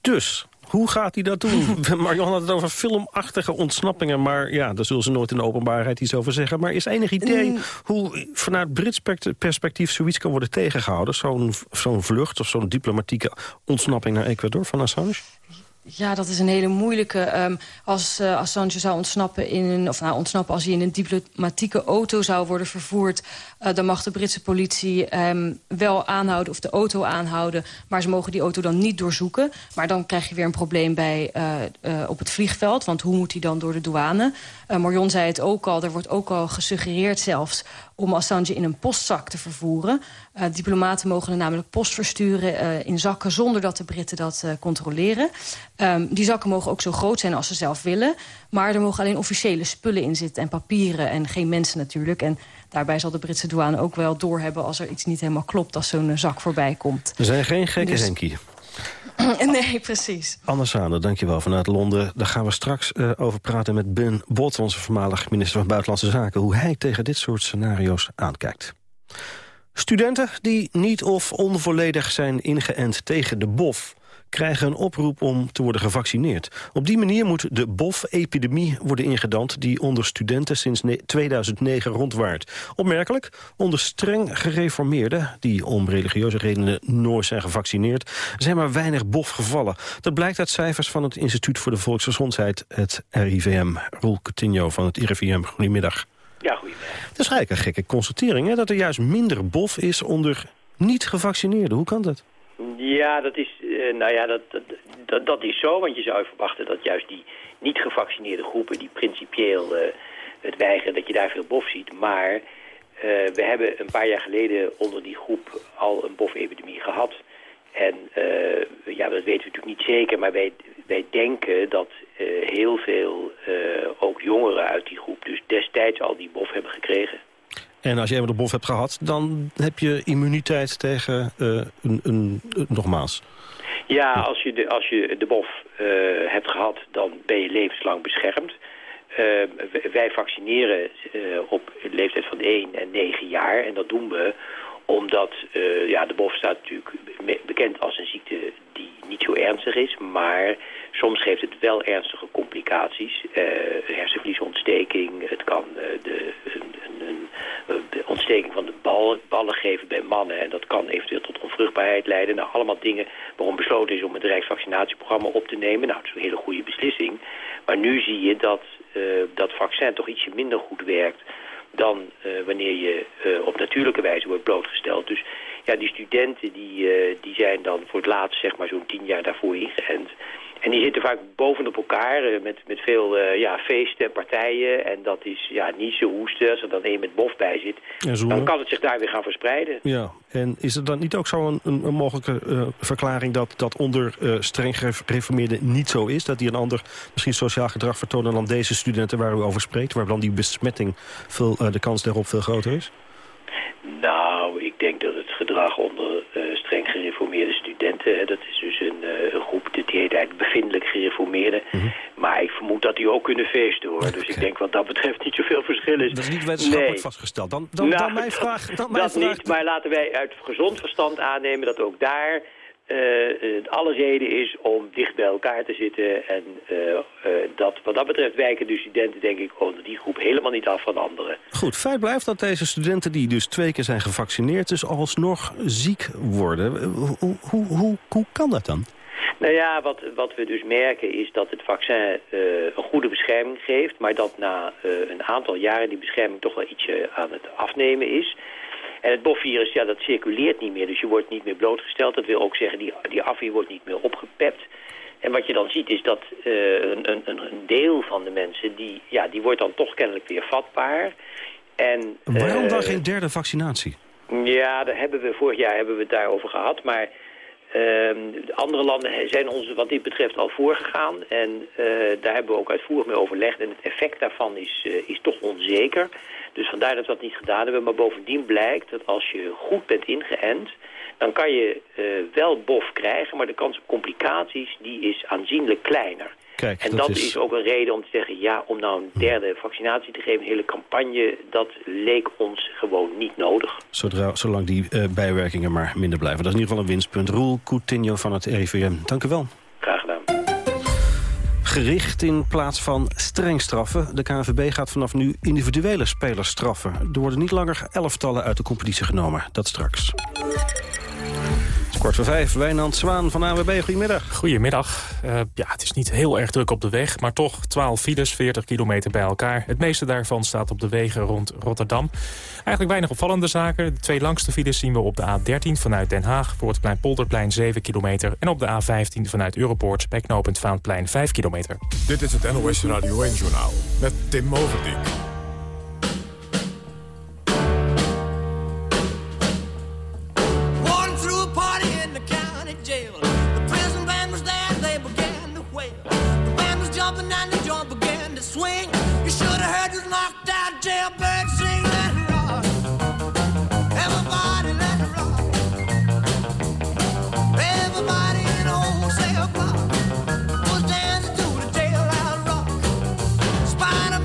Dus, hoe gaat hij dat doen? <laughs> Marion had het over filmachtige ontsnappingen... maar ja, daar zullen ze nooit in de openbaarheid iets over zeggen. Maar is enig idee mm. hoe vanuit Brits perspectief zoiets kan worden tegengehouden? Zo'n zo'n vlucht of zo'n diplomatieke ontsnapping naar Ecuador van Assange? Ja, dat is een hele moeilijke. Um, als uh, Assange zou ontsnappen in een, of nou ontsnappen als hij in een diplomatieke auto zou worden vervoerd, uh, dan mag de Britse politie um, wel aanhouden of de auto aanhouden, maar ze mogen die auto dan niet doorzoeken. Maar dan krijg je weer een probleem bij uh, op het vliegveld, want hoe moet hij dan door de douane? Marion zei het ook al, er wordt ook al gesuggereerd zelfs om Assange in een postzak te vervoeren. Uh, diplomaten mogen er namelijk post versturen uh, in zakken... zonder dat de Britten dat uh, controleren. Um, die zakken mogen ook zo groot zijn als ze zelf willen. Maar er mogen alleen officiële spullen in zitten en papieren... en geen mensen natuurlijk. En daarbij zal de Britse douane ook wel doorhebben... als er iets niet helemaal klopt als zo'n zak voorbij komt. Er zijn geen gekke dus... Henkie. <laughs> Nee, precies. Anne Sander, dankjewel vanuit Londen. Daar gaan we straks uh, over praten met Ben Bot, onze voormalig minister van Buitenlandse Zaken... hoe hij tegen dit soort scenario's aankijkt. Studenten die niet of onvolledig zijn ingeënt tegen de bof krijgen een oproep om te worden gevaccineerd. Op die manier moet de BOF-epidemie worden ingedamd... die onder studenten sinds 2009 rondwaart. Opmerkelijk, onder streng gereformeerden... die om religieuze redenen nooit zijn gevaccineerd... zijn maar weinig BOF-gevallen. Dat blijkt uit cijfers van het Instituut voor de Volksgezondheid... het RIVM. Roel Coutinho van het RIVM, goedemiddag. Ja, goedemiddag. Het is eigenlijk een gekke constatering, hè, dat er juist minder bof is onder niet-gevaccineerden. Hoe kan dat? Ja, dat is, uh, nou ja, dat, dat, dat, is zo, want je zou verwachten dat juist die niet-gevaccineerde groepen, die principieel uh, het weigeren, dat je daar veel bof ziet. Maar uh, we hebben een paar jaar geleden onder die groep al een bofepidemie gehad. En ja, dat weten we natuurlijk niet zeker, maar wij, wij denken dat heel veel, ook jongeren uit die groep, dus destijds al die bof hebben gekregen. En als je eenmaal de bof hebt gehad, dan heb je immuniteit tegen uh, een, een, nogmaals. Ja, als je de, als je de bof uh, hebt gehad, dan ben je levenslang beschermd. Uh, wij vaccineren op de leeftijd van 1 en 9 jaar. En dat doen we omdat ja, de bof staat natuurlijk bekend als een ziekte die niet zo ernstig is. Maar soms geeft het wel ernstige complicaties. hersenvliesontsteking, het kan de ontsteking van de bal, ballen geven bij mannen. En dat kan eventueel tot onvruchtbaarheid leiden. Nou, allemaal dingen waarom besloten is om het Rijksvaccinatieprogramma op te nemen. Nou, dat is een hele goede beslissing. Maar nu zie je dat uh, dat vaccin toch ietsje minder goed werkt dan uh, wanneer je uh, op natuurlijke wijze wordt blootgesteld. Dus ja, die studenten die, die zijn dan voor het laatst zeg maar zo'n tien jaar daarvoor ingeënt. En die zitten vaak bovenop elkaar uh, met, met veel uh, ja, feesten en partijen. En dat is ja, niet zo hoesten. Als er dan één met bof bij zit, dan kan het zich daar weer gaan verspreiden. Ja, en is er dan niet ook zo een, mogelijke uh, verklaring... dat dat onder streng gereformeerden niet zo is? Dat die een ander misschien sociaal gedrag vertonen dan deze studenten waar u over spreekt? Waar dan die besmetting, veel, de kans daarop veel groter is? Nou, ik denk dat gedrag onder streng gereformeerde studenten... dat is dus een, een groep die heet eigenlijk bevindelijk gereformeerden. Mm -hmm. Maar ik vermoed dat die ook kunnen feesten hoor. Dus ik denk wat dat betreft niet zoveel verschil is. Dat is niet wetenschappelijk nee. vastgesteld. Dan, dan, nou, dan mijn vraag... Dan mijn dat vraag... niet, maar laten wij uit gezond verstand aannemen dat ook daar... Uh, alle reden is om dicht bij elkaar te zitten. En uh, uh, dat, wat dat betreft wijken de studenten denk ik onder die groep helemaal niet af van anderen. Goed, feit blijft dat deze studenten die dus twee keer zijn gevaccineerd... dus alsnog ziek worden. Hoe, hoe, hoe, hoe kan dat dan? Nou ja, wat, wat we dus merken is dat het vaccin uh, een goede bescherming geeft... maar dat na uh, een aantal jaren die bescherming toch wel ietsje aan het afnemen is. En het bofvirus, ja, dat circuleert niet meer, dus je wordt niet meer blootgesteld. Dat wil ook zeggen, die, die afweer wordt niet meer opgepept. En wat je dan ziet is dat uh, een, een, een deel van de mensen, die, ja, die wordt dan toch kennelijk weer vatbaar. En, Waarom dan geen derde vaccinatie? Ja, daar hebben we, vorig jaar hebben we het daarover gehad, maar... Uh, andere landen zijn ons wat dit betreft al voorgegaan. En uh, daar hebben we ook uitvoerig mee overlegd. En het effect daarvan is, is toch onzeker. Dus vandaar dat we dat niet gedaan hebben. Maar bovendien blijkt dat als je goed bent ingeënt... dan kan je uh, wel bof krijgen, maar de kans op complicaties die is aanzienlijk kleiner. Kijk, en dat, dat is... is... ook een reden om te zeggen, ja, om nou een derde vaccinatie te geven, een hele campagne, dat leek ons gewoon niet nodig. Zodra, zolang die uh, bijwerkingen maar minder blijven. Dat is in ieder geval een winstpunt. Roel Coutinho van het RIVM, dank u wel. Gericht in plaats van streng straffen. De KNVB gaat vanaf nu individuele spelers straffen. Er worden niet langer elftallen uit de competitie genomen. Dat straks. Kwart voor vijf, Wijnand Zwaan van AWB. Goedemiddag. Goedemiddag. Uh, ja, het is niet heel erg druk op de weg, maar toch 12 files, 40 kilometer bij elkaar. Het meeste daarvan staat op de wegen rond Rotterdam. Eigenlijk weinig opvallende zaken. De twee langste files zien we op de A13 vanuit Den Haag... voor het Plein Polderplein 7 kilometer... en op de A15 vanuit Europoort bij knooppunt Vaanplein 5 kilometer. Dit is het NOS Radio 1-journaal met Tim Overdijk.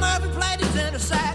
Was a purple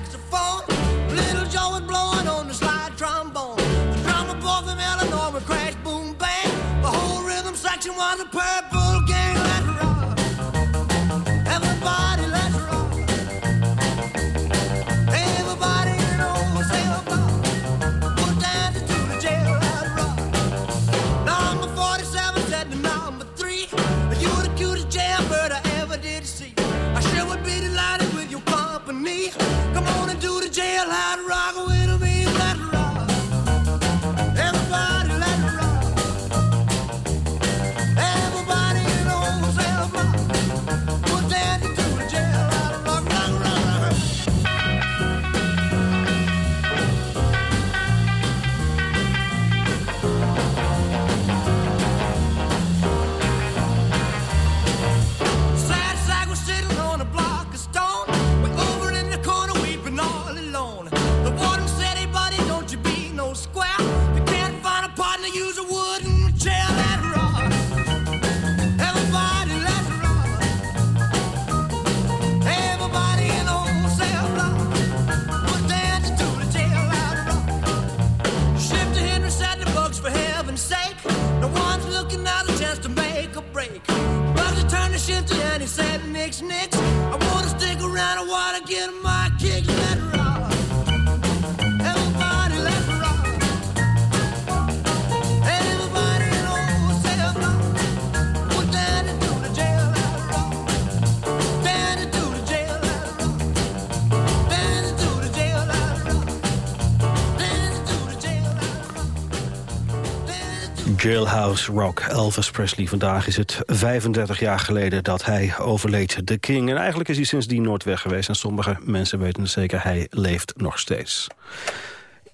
Jailhouse Rock, Elvis Presley. Vandaag is het 35 jaar geleden dat hij overleed, de King. En eigenlijk is hij sindsdien nooit weg geweest. En sommige mensen weten het zeker, hij leeft nog steeds.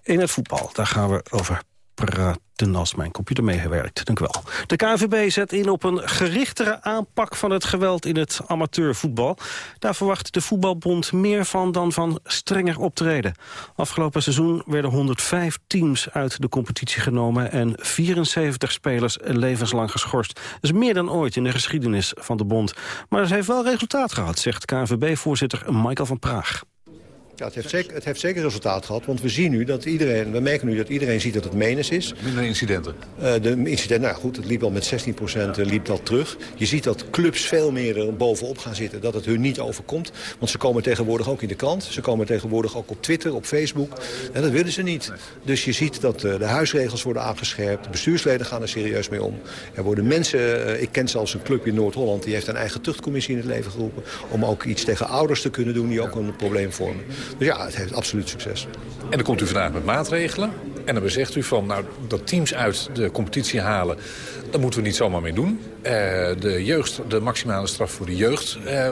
In het voetbal, daar gaan we over praten als mijn computer meegewerkt. Dank u wel. De KNVB zet in op een gerichtere aanpak van het geweld in het amateurvoetbal. Daar verwacht de voetbalbond meer van dan van strenger optreden. Afgelopen seizoen werden 105 teams uit de competitie genomen... en 74 spelers levenslang geschorst. Dat is meer dan ooit in de geschiedenis van de bond. Maar het heeft wel resultaat gehad, zegt KNVB-voorzitter Michael van Praag. Ja, het, heeft zeker, het heeft zeker resultaat gehad, want we zien nu dat iedereen, we merken nu dat iedereen ziet dat het menens is. Minder incidenten? Eh, de incidenten, nou goed, het liep al met 16% liep dat terug. Je ziet dat clubs veel meer er bovenop gaan zitten, dat het hun niet overkomt. Want ze komen tegenwoordig ook in de krant, ze komen tegenwoordig ook op Twitter, op Facebook. En dat willen ze niet. Dus je ziet dat eh, de huisregels worden aangescherpt, de bestuursleden gaan er serieus mee om. Er worden mensen, eh, ik ken zelfs een club in Noord-Holland, die heeft een eigen tuchtcommissie in het leven geroepen. Om ook iets tegen ouders te kunnen doen die ook een probleem vormen. Dus ja, het heeft absoluut succes. En dan komt u vandaag met maatregelen. En dan bezegt u van, nou, dat teams uit de competitie halen... daar moeten we niet zomaar mee doen. Eh, de, jeugd, de maximale straf voor de jeugd eh,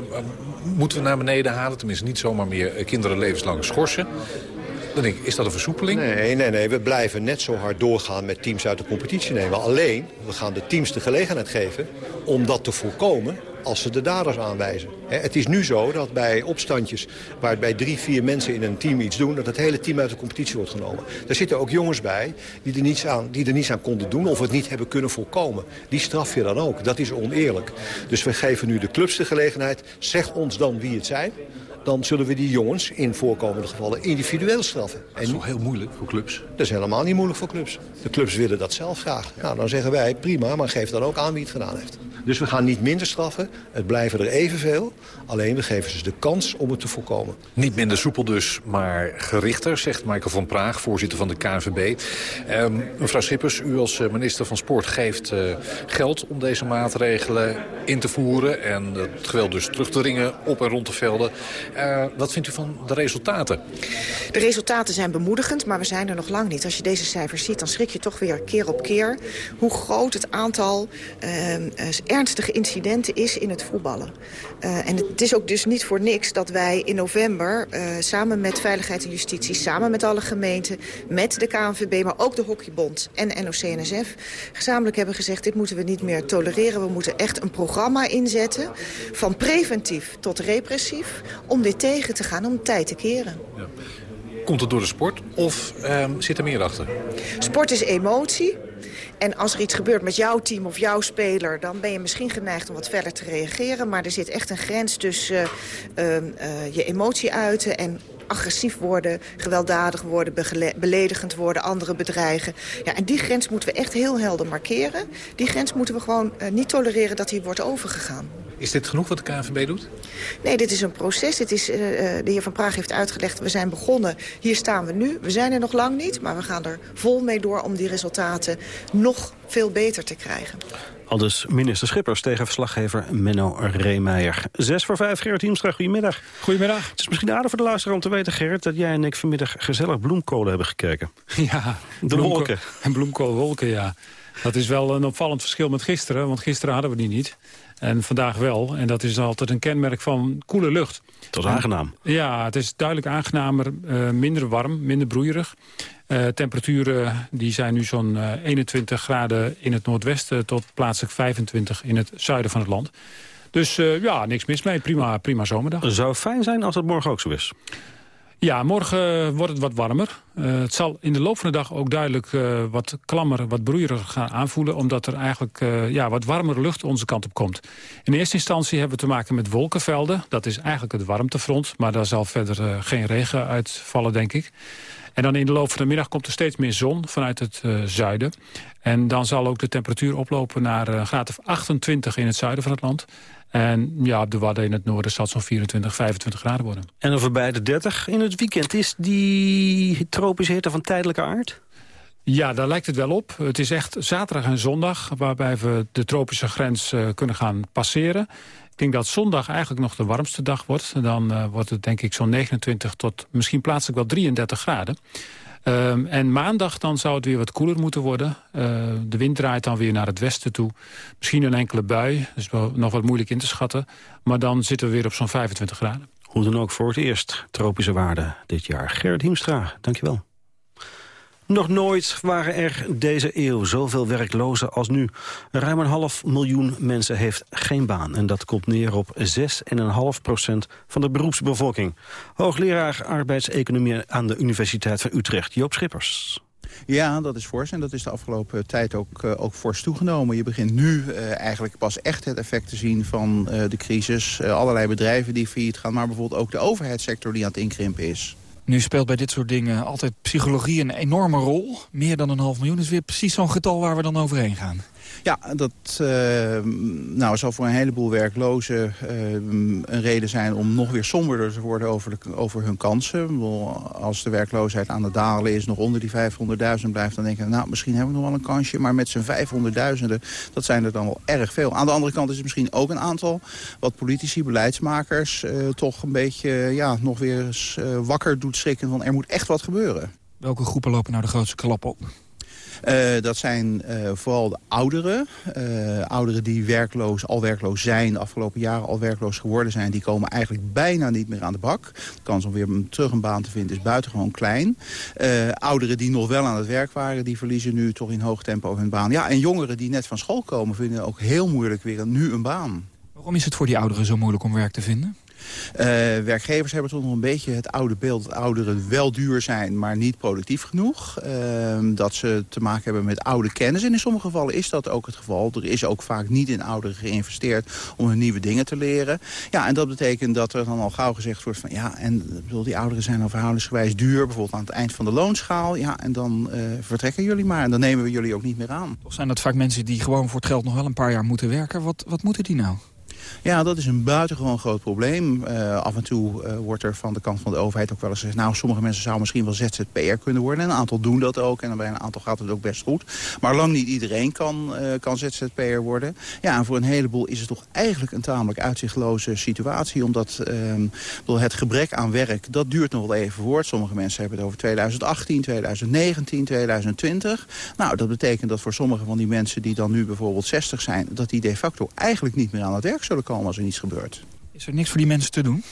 moeten we naar beneden halen. Tenminste, niet zomaar meer kinderen levenslang schorsen. Dan denk ik, is dat een versoepeling? Nee, nee, nee. We blijven net zo hard doorgaan met teams uit de competitie nemen. Alleen, we gaan de teams de gelegenheid geven om dat te voorkomen als ze de daders aanwijzen. Het is nu zo dat bij opstandjes waar bij drie, vier mensen in een team iets doen... dat het hele team uit de competitie wordt genomen. Er zitten ook jongens bij die er niets aan, die er niets aan konden doen... of het niet hebben kunnen voorkomen. Die straf je dan ook. Dat is oneerlijk. Dus we geven nu de clubs de gelegenheid. Zeg ons dan wie het zijn dan zullen we die jongens in voorkomende gevallen individueel straffen. Dat is toch heel moeilijk voor clubs? Dat is helemaal niet moeilijk voor clubs. De clubs willen dat zelf graag. Nou, dan zeggen wij prima, maar geef dan ook aan wie het gedaan heeft. Dus we gaan niet minder straffen, het blijven er evenveel. Alleen we geven ze de kans om het te voorkomen. Niet minder soepel dus, maar gerichter, zegt Michael van Praag, voorzitter van de KNVB. Ehm, mevrouw Schippers, u als eh, minister van Sport geeft eh, geld om deze maatregelen in te voeren... en het geweld dus terug te dringen op en rond de velden. Eh, wat vindt u van de resultaten? De resultaten zijn bemoedigend, maar we zijn er nog lang niet. Als je deze cijfers ziet, dan schrik je toch weer keer op keer... hoe groot het aantal eh, ernstige incidenten is in het voetballen. Eh, en het is ook dus niet voor niks dat wij in november... eh, samen met Veiligheid en Justitie, samen met alle gemeenten... met de KNVB, maar ook de Hockeybond en NOC-NSF... gezamenlijk hebben gezegd, dit moeten we niet meer tolereren. We moeten echt een programma inzetten, van preventief tot repressief... om dit tegen te gaan, om tijd te keren. Komt het door de sport of ehm, zit er meer achter? Sport is emotie. En als er iets gebeurt met jouw team of jouw speler... dan ben je misschien geneigd om wat verder te reageren. Maar er zit echt een grens tussen eh, ehm, eh, je emotie uiten... en agressief worden, gewelddadig worden, beledigend worden... anderen bedreigen. Ja, en die grens moeten we echt heel helder markeren. Die grens moeten we gewoon eh, niet tolereren dat die wordt overgegaan. Is dit genoeg wat de KNVB doet? Nee, dit is een proces. Dit is, eh, eh, de heer Van Praag heeft uitgelegd, we zijn begonnen. Hier staan we nu. We zijn er nog lang niet, maar we gaan er vol mee door... om die resultaten nog veel beter te krijgen. Aldus minister Schippers tegen verslaggever Menno Reemeijer. Zes voor vijf, Gerrit Hiemstra, goedemiddag. Goedemiddag. Het is misschien aardig voor de luisteraar om te weten, Gerrit... dat jij en ik vanmiddag gezellig bloemkolen hebben gekeken. <laughs> Ja. De wolken. En <laughs> bloemkoolwolken, ja. Dat is wel een opvallend verschil met gisteren, want gisteren hadden we die niet. En vandaag wel. En dat is altijd een kenmerk van koele lucht. Dat is aangenaam. Ja, het is duidelijk aangenamer, uh, minder warm, minder broeierig. Uh, temperaturen die zijn nu zo'n uh, 21 graden in het noordwesten... tot plaatselijk 25 in het zuiden van het land. Dus uh, ja, niks mis mee. Prima, prima zomerdag. Het zou fijn zijn als het morgen ook zo is. Ja, morgen wordt het wat warmer. Uh, het zal in de loop van de dag ook duidelijk uh, wat klammer, wat broeieriger gaan aanvoelen... omdat er eigenlijk uh, ja, wat warmere lucht onze kant op komt. In eerste instantie hebben we te maken met wolkenvelden. Dat is eigenlijk het warmtefront, maar daar zal verder geen regen uitvallen, denk ik. En dan in de loop van de middag komt er steeds meer zon vanuit het zuiden. En dan zal ook de temperatuur oplopen naar een graad of 28 in het zuiden van het land... En ja, op de Wadden in het noorden zal het zo'n 24, 25 graden worden. En dan voorbij de 30 in het weekend. Is die tropische hitte van tijdelijke aard? Ja, daar lijkt het wel op. Het is echt zaterdag en zondag waarbij we de tropische grens uh, kunnen gaan passeren. Ik denk dat zondag eigenlijk nog de warmste dag wordt. Dan uh, wordt het denk ik zo'n 29 tot misschien plaatselijk wel 33 graden. Um, en maandag dan zou het weer wat koeler moeten worden. Uh, de wind draait dan weer naar het westen toe. Misschien een enkele bui, is wel nog wat moeilijk in te schatten. Maar dan zitten we weer op zo'n 25 graden. Hoe dan ook voor het eerst tropische waarden dit jaar. Gerrit Hiemstra, dankjewel. Nog nooit waren er deze eeuw zoveel werklozen als nu. Ruim een half miljoen mensen heeft geen baan. En dat komt neer op 6,5 procent van de beroepsbevolking. Hoogleraar arbeidseconomie aan de Universiteit van Utrecht, Joop Schippers. Ja, dat is fors en dat is de afgelopen tijd ook, uh, ook fors toegenomen. Je begint nu uh, eigenlijk pas echt het effect te zien van uh, de crisis. allerlei bedrijven die failliet gaan, maar bijvoorbeeld ook de overheidssector die aan het inkrimpen is. Nu speelt bij dit soort dingen altijd psychologie een enorme rol. Meer dan een half miljoen is weer precies zo'n getal waar we dan overheen gaan. Ja, dat uh, nou, zal voor een heleboel werklozen uh, een reden zijn om nog weer somberder te worden over, de, over hun kansen. Als de werkloosheid aan het dalen is, nog onder die 500.000 blijft, dan denken we, nou, misschien hebben we nog wel een kansje. Maar met z'n 500.000, dat zijn er dan wel erg veel. Aan de andere kant is het misschien ook een aantal wat politici, beleidsmakers, uh, toch een beetje, ja, nog weer eens wakker doet schrikken van er moet echt wat gebeuren. Welke groepen lopen nou de grootste klap op? Uh, dat zijn uh, vooral de ouderen. Uh, ouderen die werkloos, al werkloos zijn, de afgelopen jaren al werkloos geworden zijn... die komen eigenlijk bijna niet meer aan de bak. De kans om weer terug een baan te vinden is buitengewoon klein. ouderen die nog wel aan het werk waren, die verliezen nu toch in hoog tempo hun baan. Ja, en jongeren die net van school komen vinden ook heel moeilijk weer nu een baan. Waarom is het voor die ouderen zo moeilijk om werk te vinden? Uh, werkgevers hebben toch nog een beetje het oude beeld... dat ouderen wel duur zijn, maar niet productief genoeg. Uh, dat ze te maken hebben met oude kennis. En in sommige gevallen is dat ook het geval. Er is ook vaak niet in ouderen geïnvesteerd om hun nieuwe dingen te leren. Ja, en dat betekent dat er dan al gauw gezegd wordt van... ja, en bedoel, die ouderen zijn al verhoudingsgewijs duur... bijvoorbeeld aan het eind van de loonschaal. Ja, en dan uh, vertrekken jullie maar. En dan nemen we jullie ook niet meer aan. Toch zijn dat vaak mensen die gewoon voor het geld nog wel een paar jaar moeten werken. Wat, wat moeten die nou? Ja, dat is een buitengewoon groot probleem. Uh, af en toe uh, wordt er van de kant van de overheid ook wel eens gezegd... nou, sommige mensen zouden misschien wel ZZP'er kunnen worden. En een aantal doen dat ook. En bij een aantal gaat het ook best goed. Maar lang niet iedereen kan, uh, kan ZZP'er worden. Ja, en voor een heleboel is het toch eigenlijk een tamelijk uitzichtloze situatie. Omdat bedoel, het gebrek aan werk, dat duurt nog wel even voort. Sommige mensen hebben het over 2018, 2019, 2020. Nou, dat betekent dat voor sommige van die mensen die dan nu bijvoorbeeld 60 zijn... dat die de facto eigenlijk niet meer aan het werk zullen komen als er niets gebeurt. Is er niks voor die mensen te doen?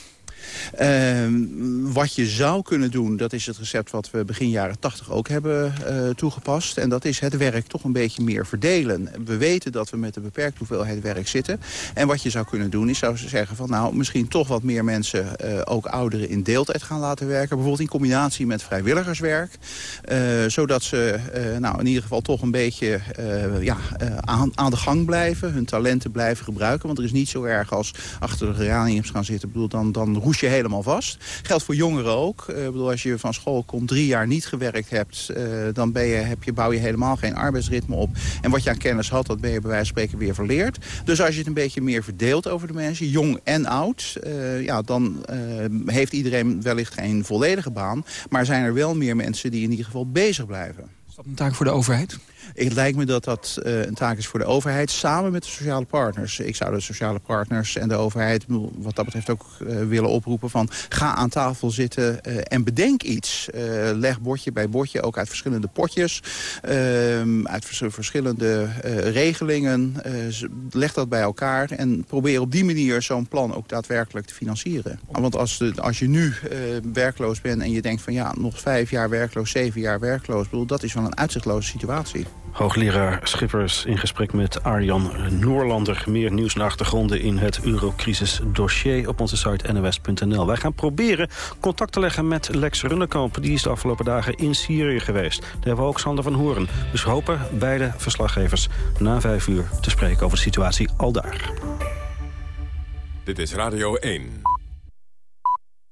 Uh, wat je zou kunnen doen, dat is het recept wat we begin jaren 80 ook hebben uh, toegepast. En dat is het werk toch een beetje meer verdelen. We weten dat we met een beperkte hoeveelheid werk zitten. En wat je zou kunnen doen, is zou zeggen van nou, misschien toch wat meer mensen, uh, ook ouderen, in deeltijd gaan laten werken. Bijvoorbeeld in combinatie met vrijwilligerswerk. zodat ze nou, in ieder geval toch een beetje ja, aan, aan de gang blijven. Hun talenten blijven gebruiken. Want er is niet zo erg als achter de geraniums gaan zitten. Ik bedoel, dan, dan roes je helemaal vast. Geldt voor jongeren ook. Uh, bedoel, als je van school komt, drie jaar niet gewerkt hebt... Uh, dan ben je, heb je, bouw je helemaal geen arbeidsritme op. En wat je aan kennis had, dat ben je bij wijze van spreken weer verleerd. Dus als je het een beetje meer verdeelt over de mensen, jong en oud... Uh, ja, dan heeft iedereen wellicht geen volledige baan. Maar zijn er wel meer mensen die in ieder geval bezig blijven. Is dat een taak voor de overheid? Het lijkt me dat dat uh, een taak is voor de overheid samen met de sociale partners. Ik zou de sociale partners en de overheid wat dat betreft ook uh, willen oproepen van... ga aan tafel zitten uh, en bedenk iets. leg bordje bij bordje, ook uit verschillende potjes. Ehm, uit vers verschillende regelingen. leg dat bij elkaar en probeer op die manier zo'n plan ook daadwerkelijk te financieren. Want als, de, als je nu werkloos bent en je denkt van ja, nog vijf jaar werkloos, zeven jaar werkloos... Bedoel, dat is wel een uitzichtloze situatie. Hoogleraar Schippers in gesprek met Arjan Noorlander. Meer nieuws en achtergronden in het eurocrisis-dossier op onze site nws.nl. Wij gaan proberen contact te leggen met Lex Runnekamp. Die is de afgelopen dagen in Syrië geweest. Daar hebben we ook Sander van Horen. Dus we hopen beide verslaggevers na vijf uur te spreken over de situatie al daar. Dit is Radio 1.